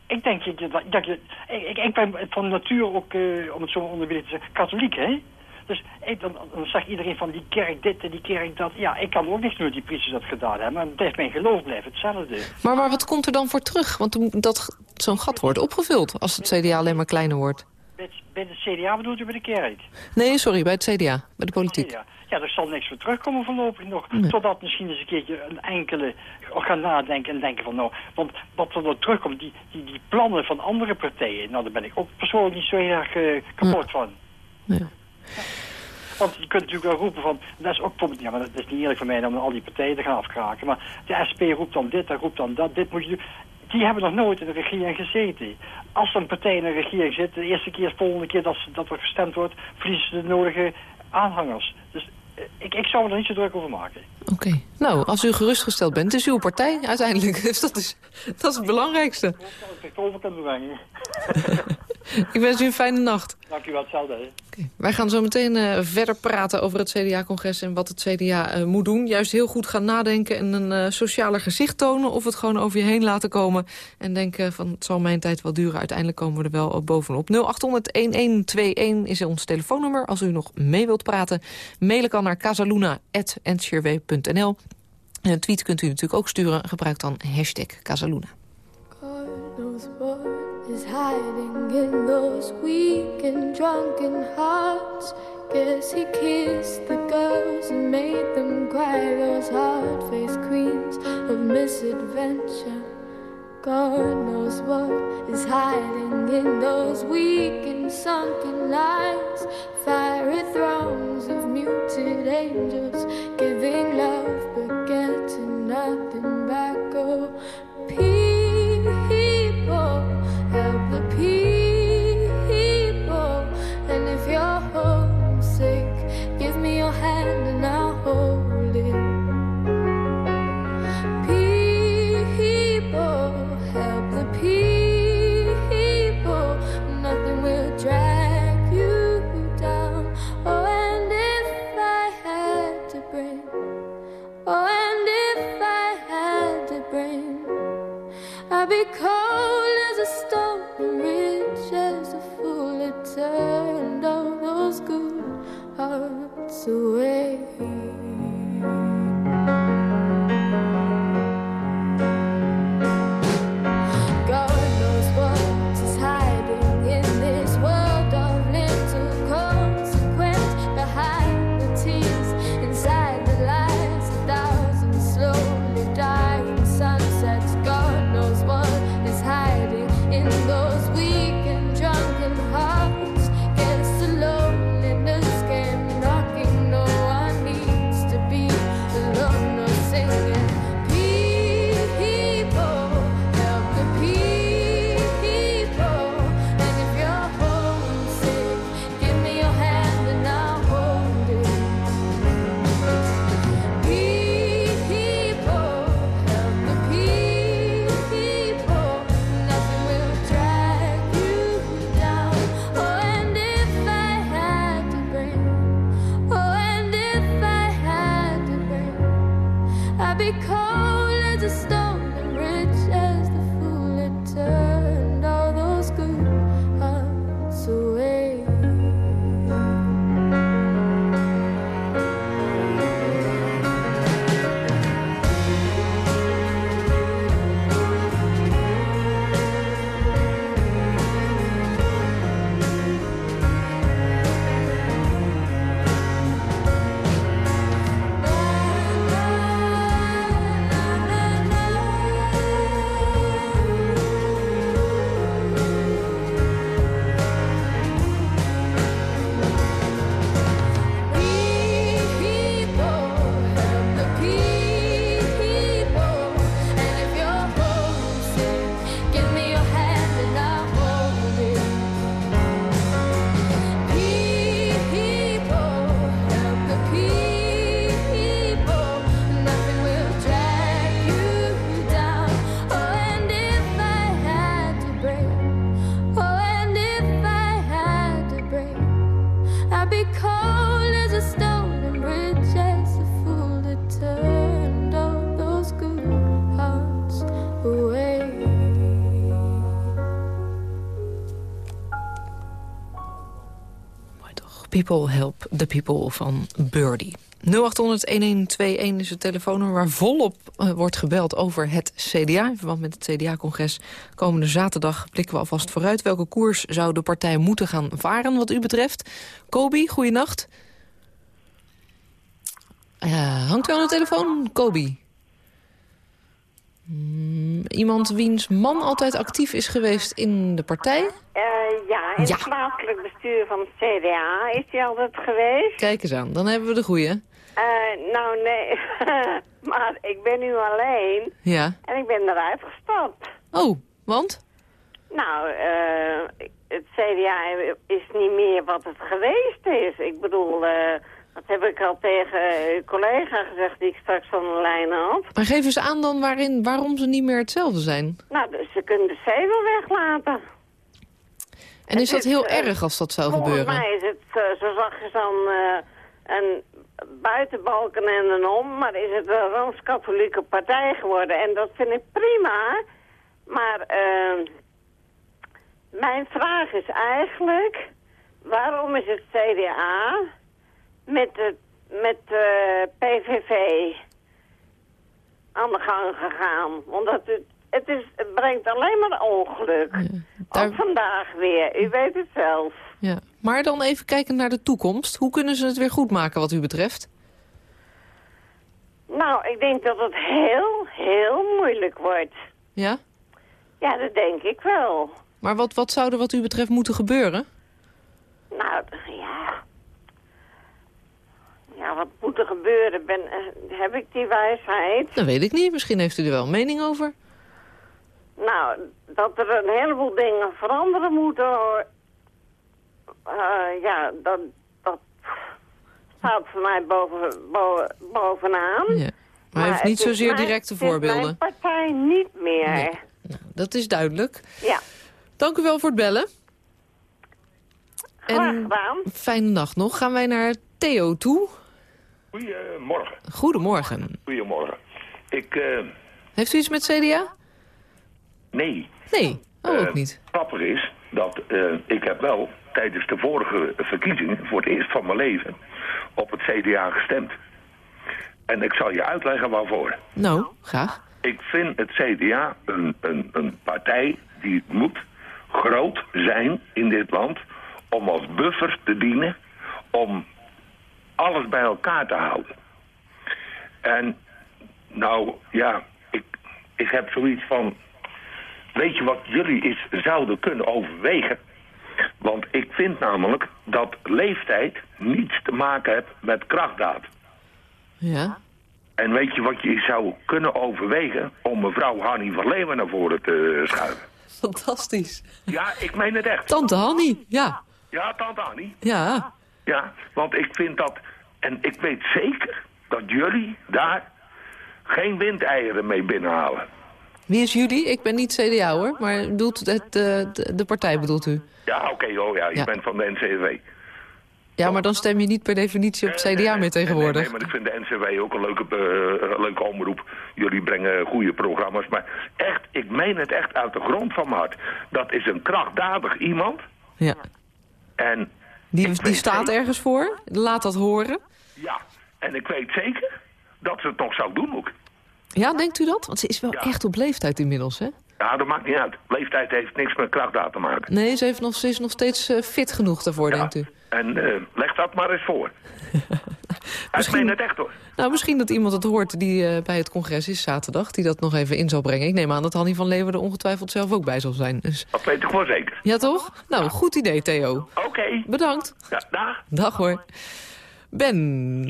ik denk dat je... Ik, ik, ben van natuur ook, eh, om het zo onder te zeggen, katholiek, hè? Dus ik, dan, dan zegt iedereen van die kerk dit en die kerk dat. Ja, ik kan ook niks doen dat die priesters dat gedaan hebben. Maar het blijft mijn geloof blijft hetzelfde. Maar, maar wat komt er dan voor terug? Want dat zo'n gat wordt opgevuld als het CDA alleen maar kleiner wordt. Bij het, bij het CDA bedoelt u bij de kerk? Nee, sorry, bij het CDA, bij de politiek. Ja, ja, er zal niks voor terugkomen voorlopig nog. Nee. Totdat misschien eens een keertje een enkele gaan nadenken en denken van nou... Want wat er dan terugkomt, die, die, die plannen van andere partijen... Nou, daar ben ik ook persoonlijk niet zo heel erg eh, kapot van. Ja. Want je kunt natuurlijk wel roepen van... Dat is ook bijvoorbeeld... Ja, maar dat is niet eerlijk van mij om al die partijen te gaan afkraken. Maar de SP roept dan dit, en roept dan dat. Dit moet je doen. Die hebben nog nooit in de regering gezeten. Als een partij in een regering zit... De eerste keer, de volgende keer dat, ze- dat er gestemd wordt... verliezen ze de nodige aanhangers. Dus ik, ik zou me er niet zo druk over maken. Oké. Nou, als u gerustgesteld bent, is uw partij uiteindelijk. Dus dat is, dat is het belangrijkste. Dat ik het over kan brengen. Ik wens u een fijne nacht. Dank u wel, hetzelfde. hè. Wij gaan zo meteen eh, verder praten over het CDA-congres en wat het CDA eh, moet doen. Juist heel goed gaan nadenken en een eh, socialer gezicht tonen... of het gewoon over je heen laten komen. En denken van, het zal mijn tijd wel duren. Uiteindelijk komen we er wel op bovenop. 0800-1121 is ons telefoonnummer. Als u nog mee wilt praten, mailen kan naar casaluna.ncrw.nl. En een tweet kunt u natuurlijk ook sturen. Gebruik dan hashtag Casaluna. God knows what is hiding in those weak and drunken hearts. Guess he kissed the girls and made them cry. Those hard-faced queens of misadventure. God knows what is hiding in those weak and sunken lines. Fiery throngs of muted angels giving love but getting nothing back. People Help the People van Birdie. 0800-1121 is het telefoonnummer waar volop eh, wordt gebeld over het CDA. In verband met het CDA-congres komende zaterdag blikken we alvast vooruit. Welke koers zou de partij moeten gaan varen wat u betreft? Kobi, goeienacht. Uh, hangt u aan de telefoon, Kobi? Hmm, iemand wiens man altijd actief is geweest in de partij? Eh, ja, in Ja. het bestuur van het CDA is hij altijd geweest. Kijk eens aan, dan hebben we de goeie. Eh, nou, nee, maar ik ben nu alleen Ja. en ik ben eruit gestapt. Oh, want? Nou, eh, het CDA is niet meer wat het geweest is. Ik bedoel, eh, dat heb ik al tegen uw collega gezegd die ik straks van de lijn had. Maar geef eens aan dan waarin, waarom ze niet meer hetzelfde zijn. Nou, dus ze kunnen de zetel weglaten. En is dat heel eh, erg als dat zou Volgens gebeuren? mij is het, eh, zo zag je dan eh, een buitenbalken en een om, maar is het een Rooms-Katholieke partij geworden. En dat vind ik prima. Maar eh, mijn vraag is eigenlijk, waarom is het CDA met de met de PVV aan de gang gegaan? Omdat het, het, is, het brengt alleen maar ongeluk. Ook vandaag weer, u weet het zelf. Ja. Maar dan even kijken naar de toekomst. Hoe kunnen ze het weer goed maken wat u betreft? Nou, ik denk dat het heel, heel moeilijk wordt. Ja? Ja, dat denk ik wel. Maar wat, wat zou er wat u betreft moeten gebeuren? Nou, ja. Ja, wat moet er gebeuren? Ben, eh, heb ik die wijsheid? Dat weet ik niet. Misschien heeft u er wel een mening over. Nou, dat er een heleboel dingen veranderen moeten. hoor. Eh, ja, dat, dat staat voor mij boven, boven, bovenaan. Ja. Maar hij heeft niet zozeer mijn- directe het is voorbeelden. mijn partij niet meer. Nee. Dat is duidelijk. Ja, Dank u wel voor het bellen. graag gedaan. fijne nacht nog. Gaan wij naar Theo toe. Goedemorgen. Goedemorgen. Goedemorgen. Ik, eh, Heeft u iets met CDA? Nee. Nee, oh, ook Eh, niet. Grappig is dat eh, ik heb wel tijdens de vorige verkiezingen... voor het eerst van mijn leven op het CDA gestemd. En ik zal je uitleggen waarvoor. Nou, graag. Ik vind het CDA een, een, een partij die moet groot zijn in dit land... om als buffer te dienen, om alles bij elkaar te houden. En nou, ja, ik, ik heb zoiets van... Weet je wat jullie eens zouden kunnen overwegen? Want ik vind namelijk dat leeftijd niets te maken heeft met krachtdaad. Ja. En weet je wat je zou kunnen overwegen om mevrouw Hanny van Leeuwen naar voren te schuiven? Fantastisch. Ja, ik meen het echt. Tante Hanny, ja. Ja, tante Hanny. Ja. Ja, want ik vind dat... En ik weet zeker dat jullie daar geen windeieren mee binnenhalen. Wie is jullie? Ik ben niet CDA hoor, maar bedoelt het, eh, de, de partij bedoelt u? Ja, oké, oh ja, je Ja. bent van de NCW. Ja, maar dan stem je niet per definitie op CDA meer tegenwoordig. Nee, nee, maar ik vind de NCW ook een leuke, eh, leuke omroep. Jullie brengen goede programma's. Maar echt, ik meen het echt uit de grond van mijn hart. Dat is een krachtdadig iemand. Ja. En Die, die staat ergens voor, laat dat horen. ja, en ik weet zeker dat ze het nog zou doen ook. Ja, denkt u dat? Want ze is wel echt op leeftijd inmiddels, hè? Ja, dat maakt niet uit. Leeftijd heeft niks met krachtdaad te maken. Nee, ze, heeft nog, ze is nog steeds eh, fit genoeg daarvoor, denkt u? En eh, leg dat maar eens voor. Ik meen het echt hoor. Nou, misschien dat iemand het hoort die eh, bij het congres is zaterdag... die dat nog even in zal brengen. Ik neem aan dat Hanny van Leeuwen er ongetwijfeld zelf ook bij zal zijn. Dus... Dat weet ik wel zeker. Ja, toch? Nou, goed idee, Theo. Oké. Bedankt. Ja, dag. Dag hoor. Ben,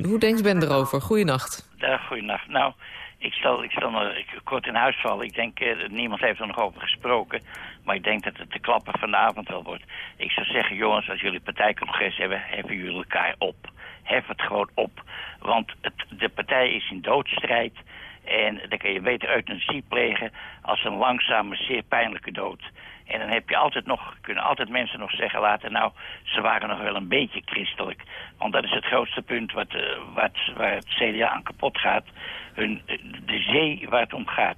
hoe denkt Ben erover? Goeienacht. Ja, goeienacht. Nou, ik stel, ik stel nog, kort in huis vallen. Ik denk, eh, niemand heeft er nog over gesproken. Maar ik denk dat het de klappen vanavond wel wordt. Ik zou zeggen, jongens, als jullie partijcongres hebben, heffen jullie elkaar op. Hef het gewoon op. Want het, de partij is in doodstrijd. En dan kan je beter euthanasie plegen als een langzame, zeer pijnlijke dood. En dan heb je altijd nog, kunnen altijd mensen nog zeggen laten, nou, ze waren nog wel een beetje christelijk. Want dat is het grootste punt wat, eh, wat, waar het CDA aan kapot gaat. Hun, eh, de zee waar het om gaat.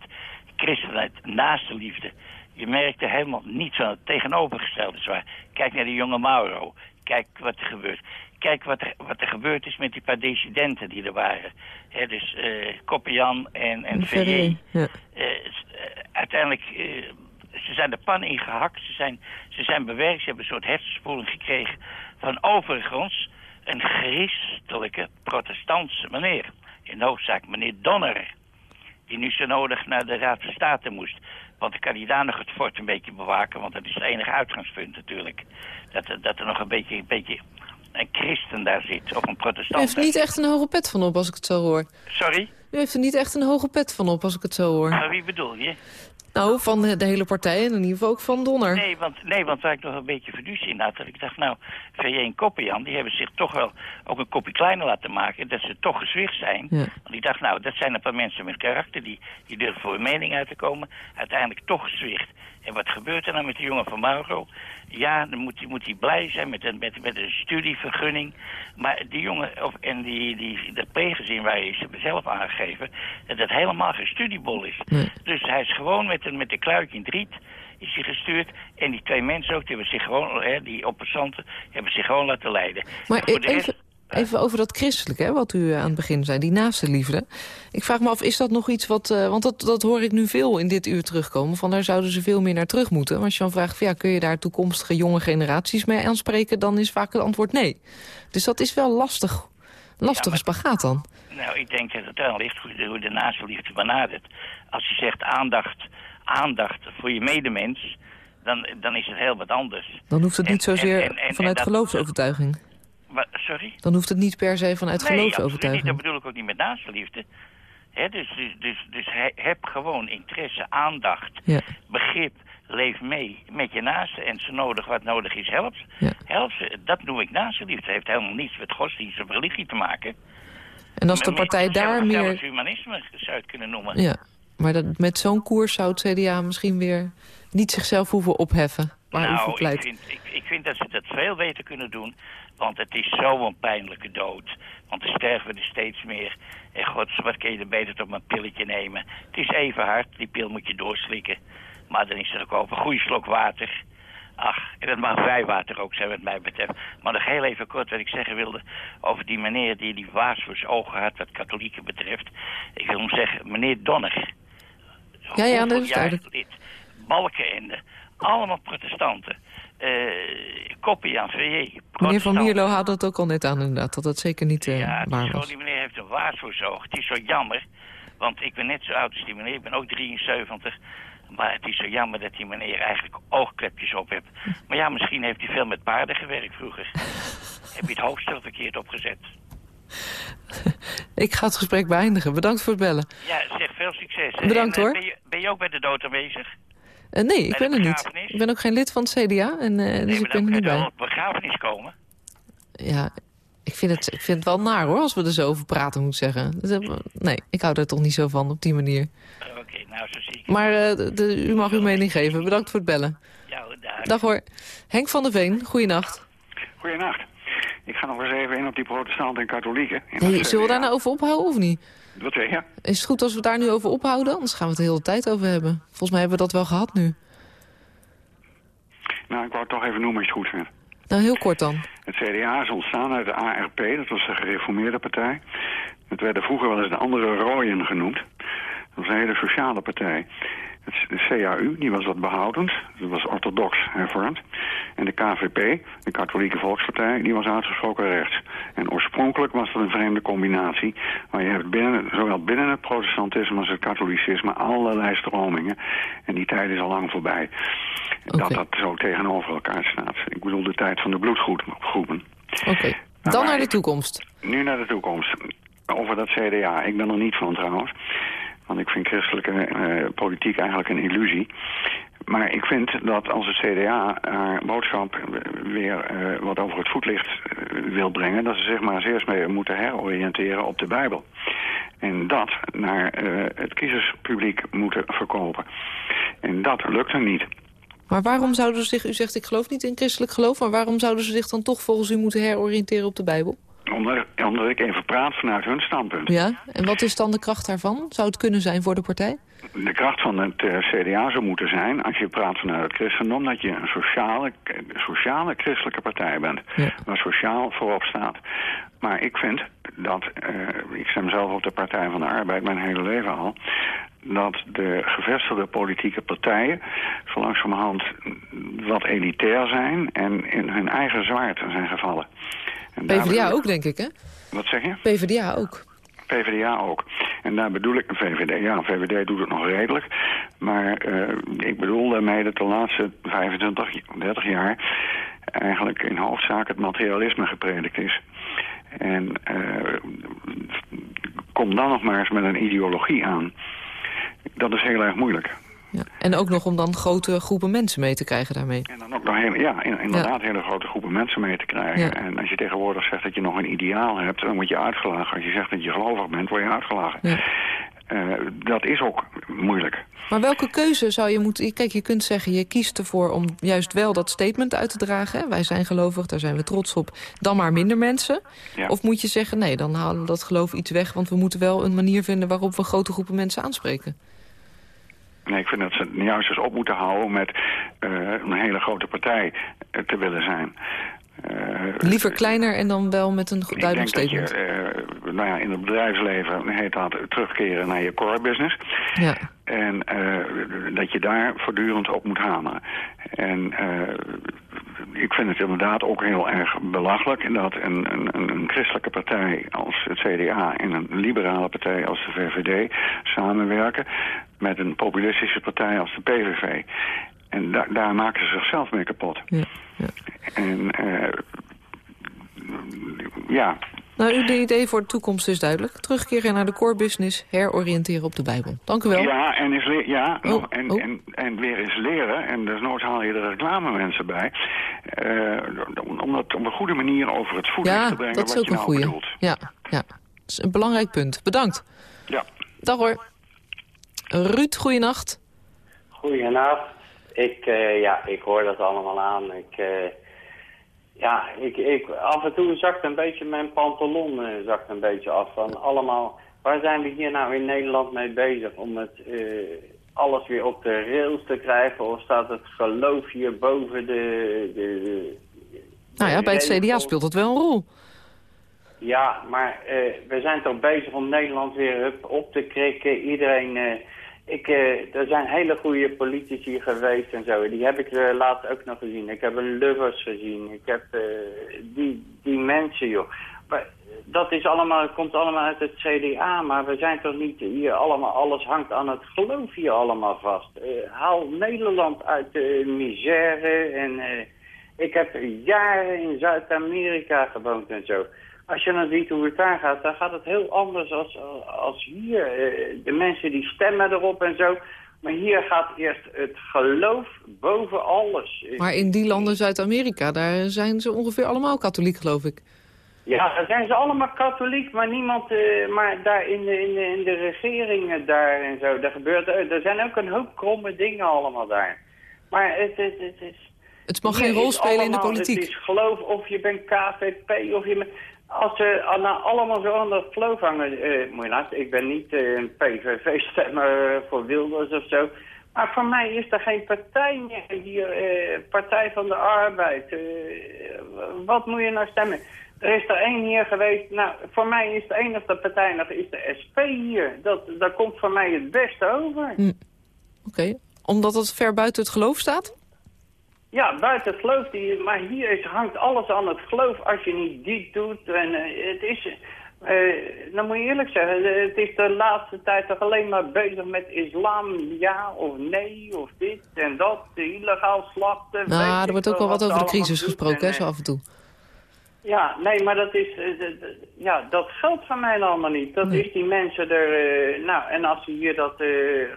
Christenheid, naaste liefde. Je merkt er helemaal niets van. Het tegenovergestelde is waar. Kijk naar die jonge Mauro. Kijk wat er gebeurt. Kijk wat er, wat er gebeurd is met die paar dissidenten die er waren. Hè, dus Koppian en, en Ferrier. Ja. Uiteindelijk, ze zijn de pan ingehakt, ze zijn, ze zijn bewerkt, ze hebben een soort hersenspoeling gekregen van overigens een christelijke protestantse meneer. In hoofdzaak meneer Donner, die nu zo nodig naar de Raad van State moest. Want dan kan hij daar nog het fort een beetje bewaken, want dat is het enige uitgangspunt natuurlijk. Dat, er- dat er nog een beetje, een beetje een christen daar zit, of een U protestant. heeft daar niet echt een hoge pet van op als ik het zo hoor. Sorry, U heeft er niet echt een hoge pet van op als ik het zo hoor. maar wie bedoel je? Nou, van de, de hele partij en in ieder geval ook van Donner. Nee, want, nee, want waar ik nog een beetje verduusd in had, dat ik dacht, nou, VJ en Koppian, die hebben zich toch wel ook een kopje kleiner laten maken, dat ze toch gezwicht zijn. Ja. Want ik dacht, nou, dat zijn een paar mensen met karakter, die, die durven voor hun mening uit te komen, uiteindelijk toch gezwicht. En wat gebeurt er nou met die jongen van Mauro? Ja, dan moet hij moet hij blij zijn met een, met, met een studievergunning. Maar die jongen, of, en die, die, dat pleeggezin waar hij ze zelf aangegeven, dat het helemaal geen studiebol is. Dus hij is gewoon met met een kluitje in het riet is hij gestuurd. En die twee mensen ook, die hebben zich gewoon, hè, die oppersanten, hebben zich gewoon laten leiden. Maar de even, even over dat christelijke, hè, wat u eh, aan het begin zei, die naaste liefde. Ik vraag me af, is dat nog iets wat... eh, want dat, dat hoor ik nu veel in dit uur terugkomen. Van daar zouden ze veel meer naar terug moeten. Maar als je dan vraagt, ja, kun je daar toekomstige jonge generaties mee aanspreken... dan is vaak het antwoord nee. Dus dat is wel lastig. Lastige spagaat dan. Nou, ik denk dat het wel ligt hoe de, hoe de naaste liefde benadert. Als je zegt aandacht, aandacht voor je medemens, dan, dan is het heel wat anders. Dan hoeft het niet En- zozeer en- en- en vanuit dat- geloofsovertuiging. Sorry? Dan hoeft het niet per se vanuit nee, geloofsovertuiging. Dat bedoel ik ook niet met naaste liefde. Hè, dus dus, dus, dus he- heb gewoon interesse, aandacht, Ja. begrip. Leef mee met je naaste en zo nodig wat nodig is, help ze. Help ze. Dat noem ik naaste liefde. Het heeft helemaal niets met godsdienst of religie te maken. En als de partij daar meer... humanisme zou je het kunnen noemen. Ja, maar dat, met zo'n koers zou het CDA misschien weer niet zichzelf hoeven opheffen. Waar u voor nou, ik vind, ik, ik vind dat ze dat veel beter kunnen doen. Want het is zo'n pijnlijke dood. Want er sterven er steeds meer. En gods, wat kun je er beter toch maar een pilletje nemen. Het is even hard, die pil moet je doorslikken. Maar dan is er ook over een goede slok water. Ach, en dat mag vrijwater ook zijn wat mij betreft. Maar nog heel even kort wat ik zeggen wilde over die meneer die die waas voor zijn ogen had wat katholieken betreft. Ik wil hem zeggen, meneer Donner. Ja, ja, dat is jaar duidelijk. lid? Balkenende. Allemaal protestanten. Eh Koppie aan VJ. Meneer Van Mierlo had dat ook al net aan inderdaad, dat dat zeker niet eh, Ja, waar was. die meneer heeft een ogen. Het is zo jammer, want ik ben net zo oud als die meneer. Ik ben ook 73. Maar het is zo jammer dat die meneer eigenlijk oogklepjes op heeft. Maar ja, misschien heeft hij veel met paarden gewerkt vroeger. Heb je het hoofdstel verkeerd opgezet? Ik ga het gesprek beëindigen. Bedankt voor het bellen. Ja, zeg veel succes. Bedankt, En, eh, hoor. Ben je, ben je ook bij de dood aanwezig? Eh, nee, ik Bij ben er niet. Ik ben ook geen lid van het CDA, en, eh, dus nee, ik maar ben dan er niet je wel bij. op begrafenis komen. Ja, ik vind, het, ik vind het wel naar hoor, als we er zo over praten, moet ik zeggen. Dus, Nee, ik hou er toch niet zo van op die manier. Oké, nou zo zie ik. Maar eh, de, de- u mag uw mening geven. Bedankt voor het bellen. Ja, daar. Dag hoor. Henk van der Veen, goeienacht. Goedenacht. Ik ga nog eens even in op die protestanten en katholieken. Hey, zullen we daar nou over ophouden of niet? Wat zeg je? Is het goed als we daar nu over ophouden? Anders gaan we het de hele tijd over hebben. Volgens mij hebben we dat wel gehad nu. Nou, ik wou het toch even noemen als je het goed vindt. Nou, heel kort dan. Het CDA is ontstaan uit de ARP, dat was de gereformeerde partij. Het werden vroeger wel eens de andere rooien genoemd. Dat was een hele sociale partij. Het de CAU, die was wat behoudend. Dat was orthodox hervormd. En de KVP, de Katholieke Volkspartij, die was uitgesproken rechts. En oorspronkelijk was dat een vreemde combinatie. Maar je hebt binnen, zowel binnen het protestantisme als het katholicisme allerlei stromingen. En die tijd is al lang voorbij. Dat dat zo tegenover elkaar staat. Ik bedoel de tijd van de bloedgroepen. Oké. Dan naar de toekomst. Nu naar de toekomst. Over dat CDA. Ik ben er niet van trouwens. Want ik vind christelijke eh, politiek eigenlijk een illusie. Maar ik vind dat als het CDA haar boodschap weer eh, wat over het voetlicht eh, wil brengen... dat ze zich maar eens mee moeten heroriënteren op de Bijbel. En dat naar het kiezerspubliek moeten verkopen. En dat lukt er niet. Maar waarom zouden ze zich... U zegt ik geloof niet in christelijk geloof... maar waarom zouden ze zich dan toch volgens u moeten heroriënteren op de Bijbel? Omdat, omdat ik even praat vanuit hun standpunt. Ja, en wat is dan de kracht daarvan? Zou het kunnen zijn voor de partij? De kracht van het eh, CDA zou moeten zijn, als je praat vanuit het christendom, dat je een sociale, sociale christelijke partij bent. Waar sociaal voorop staat. Maar ik vind dat, eh, ik stem zelf op de Partij van de Arbeid mijn hele leven al, dat de gevestigde politieke partijen zo langzamerhand wat elitair zijn en in hun eigen zwaard zijn gevallen. En PvdA ook, denk ik, hè? Wat zeg je? PvdA ook. PvdA ook. En daar bedoel ik, VVD, ja, VVD doet het nog redelijk. Maar eh, ik bedoel daarmee dat de laatste 25, 30 jaar eigenlijk in hoofdzaak het materialisme gepredikt is. En eh, kom dan nog maar eens met een ideologie aan. Dat is heel erg moeilijk. Ja. En ook nog om dan grote groepen mensen mee te krijgen daarmee. En dan ook nog ja, in- inderdaad hele grote groepen mensen mee te krijgen. Ja. En als je tegenwoordig zegt dat je nog een ideaal hebt, dan word je uitgelachen. Als je zegt dat je gelovig bent, word je uitgelachen. Eh, dat is ook moeilijk. Maar welke keuze zou je moeten... Kijk, je kunt zeggen, je kiest ervoor om juist wel dat statement uit te dragen. Hè? Wij zijn gelovig, daar zijn we trots op. Dan maar minder mensen. Ja. Of moet je zeggen, nee, dan halen we dat geloof iets weg... want we moeten wel een manier vinden waarop we grote groepen mensen aanspreken. Nee, ik vind dat ze het juist eens op moeten houden met eh, een hele grote partij eh, te willen zijn. Eh, Liever kleiner en dan wel met een duidelijk dat statement. je, nou ja, in het bedrijfsleven heet dat terugkeren naar je core business. Ja. En dat je daar voortdurend op moet hameren. En ik vind het inderdaad ook heel erg belachelijk dat een, een- een christelijke partij als het CDA en een liberale partij als de VVD samenwerken met een populistische partij als de PVV. En da daar maken ze zichzelf mee kapot. Ja, En eh, ja, Nou, uw idee voor de toekomst is duidelijk. Terugkeren naar de core business, heroriënteren op de Bijbel. Dank u wel. Ja, en, is ja Oh, en, En, en weer eens leren. En desnoods haal je er reclamemensen bij. eh, om, om dat op een goede manier over het voetlicht Ja, te brengen dat is wat ook je een nou goeie. bedoelt. Ja, ja. Dat is een belangrijk punt. Bedankt. Ja. Dag hoor. Ruud, goeienacht. Goedenacht. Ik, eh, ja, ik hoor dat allemaal aan. Ik, eh, ja, ik, ik, af en toe zakt een beetje mijn pantalon eh, zakt een beetje af. Van allemaal, waar zijn we hier nou in Nederland mee bezig om het, alles weer op de rails te krijgen? Of staat het geloof hier boven de... de, de Nou ja, bij het? CDA speelt het wel een rol. Ja, maar we zijn toch bezig om Nederland weer hup, op te krikken. Iedereen... ik, eh, er zijn hele goede politici geweest en zo. Die heb ik eh, laatst ook nog gezien. Ik heb een Lubbers gezien. Ik heb eh, die, die mensen, joh. Maar dat is allemaal, komt allemaal uit het CDA. Maar we zijn toch niet hier allemaal... Alles hangt aan het geloof hier allemaal vast. Haal Nederland uit de misère. En ik heb jaren in Zuid-Amerika gewoond en zo. Als je dan ziet hoe het daar gaat, dan gaat het heel anders als, als hier. Eh, De mensen die stemmen erop en zo. Maar hier gaat eerst het geloof boven alles. Maar in die landen Zuid-Amerika, daar zijn ze ongeveer allemaal katholiek, geloof ik. Ja, dan zijn ze allemaal katholiek, maar niemand, eh, maar daar in de, in de, in de regeringen daar en zo, daar gebeurt, eh, er zijn ook een hoop kromme dingen allemaal daar. Maar het, het, het is... Het mag geen rol spelen in de politiek. Het is geloof of je bent KVP of je bent... Als ze nou allemaal zo aan dat geloof hangen, eh, je luisteren, ik ben niet eh, een PVV-stemmer voor Wilders of zo. Maar voor mij is er geen partij hier, eh, Partij van de Arbeid. eh, wat moet je nou stemmen? Er is er één hier geweest, nou, voor mij is de enige partij nog is de SP hier. Dat, dat komt voor mij het beste over. Oké, omdat het ver buiten het geloof staat? Ja, buiten het geloof, die, maar hier is, hangt alles aan het geloof als je niet dit doet. En eh, het is, eh, dan moet je eerlijk zeggen, eh, het is de laatste tijd toch alleen maar bezig met islam, ja of nee, of dit en dat, illegaal slachten. Nou, er wordt ook wel wat over de crisis gesproken, hè, zo af en toe. Ja, nee, maar dat is, ja, dat geldt van mij allemaal niet. Dat is die mensen er, nou, en als ze hier dat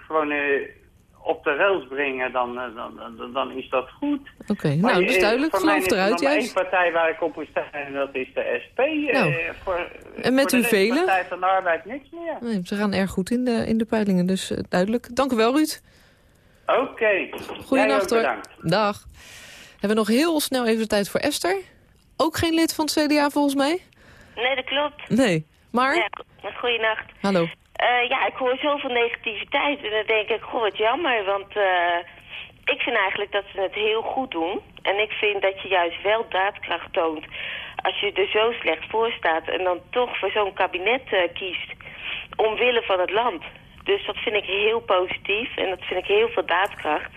gewoon op de rails brengen, dan, eh, dan, dan, dan is dat goed. Oké, nou, dat is eh, duidelijk. Geloof is er eruit juist. één partij waar ik op moet stemmen en dat is de SP. eh, Nou, voor, en met voor u de velen? Partij van de Arbeid niks meer. Nee, ze gaan erg goed in de, in de peilingen, dus duidelijk. Dank u wel, Ruud. Oké. Jij Goedenacht hoor. bedankt. Dag. Hebben we nog heel snel even de tijd voor Esther. Ook geen lid van het CDA volgens mij? Nee, dat klopt. Nee, maar... Ja, go- goeienacht. Hallo. Eh, ja, ik hoor zoveel negativiteit en dan denk ik, goh, wat jammer, want eh, ik vind eigenlijk dat ze het heel goed doen. En ik vind dat je juist wel daadkracht toont als je er zo slecht voor staat en dan toch voor zo'n kabinet eh, kiest omwille van het land. Dus dat vind ik heel positief en dat vind ik heel veel daadkracht.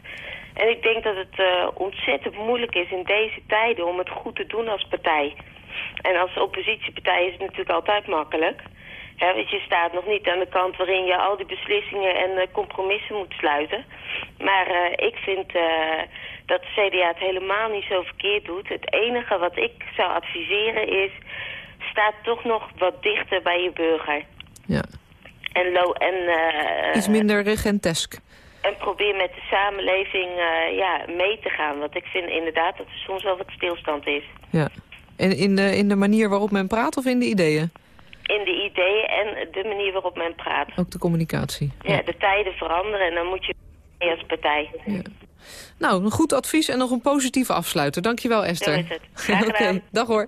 En ik denk dat het ontzettend moeilijk is in deze tijden om het goed te doen als partij. En als oppositiepartij is het natuurlijk altijd makkelijk. Want je staat nog niet aan de kant waarin je al die beslissingen en eh, compromissen moet sluiten. Maar eh, ik vind eh, dat de CDA het helemaal niet zo verkeerd doet. Het enige wat ik zou adviseren is... sta toch nog wat dichter bij je burger. Ja. En, lo en, Iets minder regentesk. en probeer met de samenleving ja, mee te gaan. Want ik vind inderdaad dat er soms wel wat stilstand is. Ja. En in de, in de manier waarop men praat of in de ideeën? In de ideeën en de manier waarop men praat. Ook de communicatie. Ja, de tijden veranderen en dan moet je mee als partij. Nou, een goed advies en nog een positieve afsluiter. Dankjewel, Esther. Oké, dag hoor.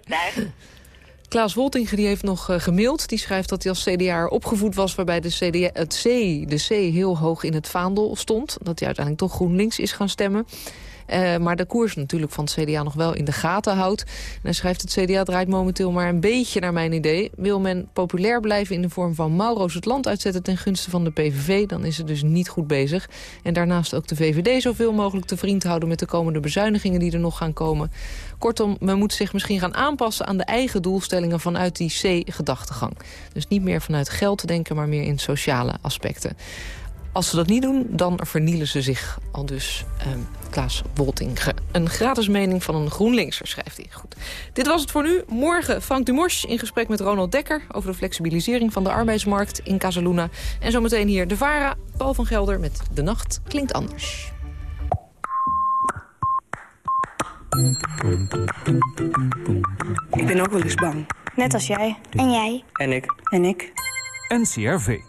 Klaas Wolting die heeft nog eh, gemaild. Die schrijft dat hij als CDA opgevoed was... waarbij de CDA, het C, de C heel hoog in het vaandel stond. Dat hij uiteindelijk toch GroenLinks is gaan stemmen. Eh, maar de koers natuurlijk van het CDA nog wel in de gaten houdt. En schrijft het CDA draait momenteel maar een beetje naar mijn idee. Wil men populair blijven in de vorm van Mauro's het land uitzetten... ten gunste van de PVV, dan is het dus niet goed bezig. En daarnaast ook de VVD zoveel mogelijk te vriend houden... met de komende bezuinigingen die er nog gaan komen. Kortom, men moet zich misschien gaan aanpassen aan de eigen doelstellingen... vanuit die C-gedachtegang. Dus niet meer vanuit geld denken, maar meer in sociale aspecten. Als ze dat niet doen, dan vernielen ze zich. Al dus ehm, Klaas Wolting. Een gratis mening van een GroenLinkser, schrijft hij. Goed. Dit was het voor nu. Morgen Frank Dumors in gesprek met Ronald Dekker... over de flexibilisering van de arbeidsmarkt in Casaluna. En zometeen hier de VARA, Paul van Gelder met De Nacht Klinkt Anders. Ik ben ook wel eens bang. Net als jij. En jij. En ik. En ik. NCRV.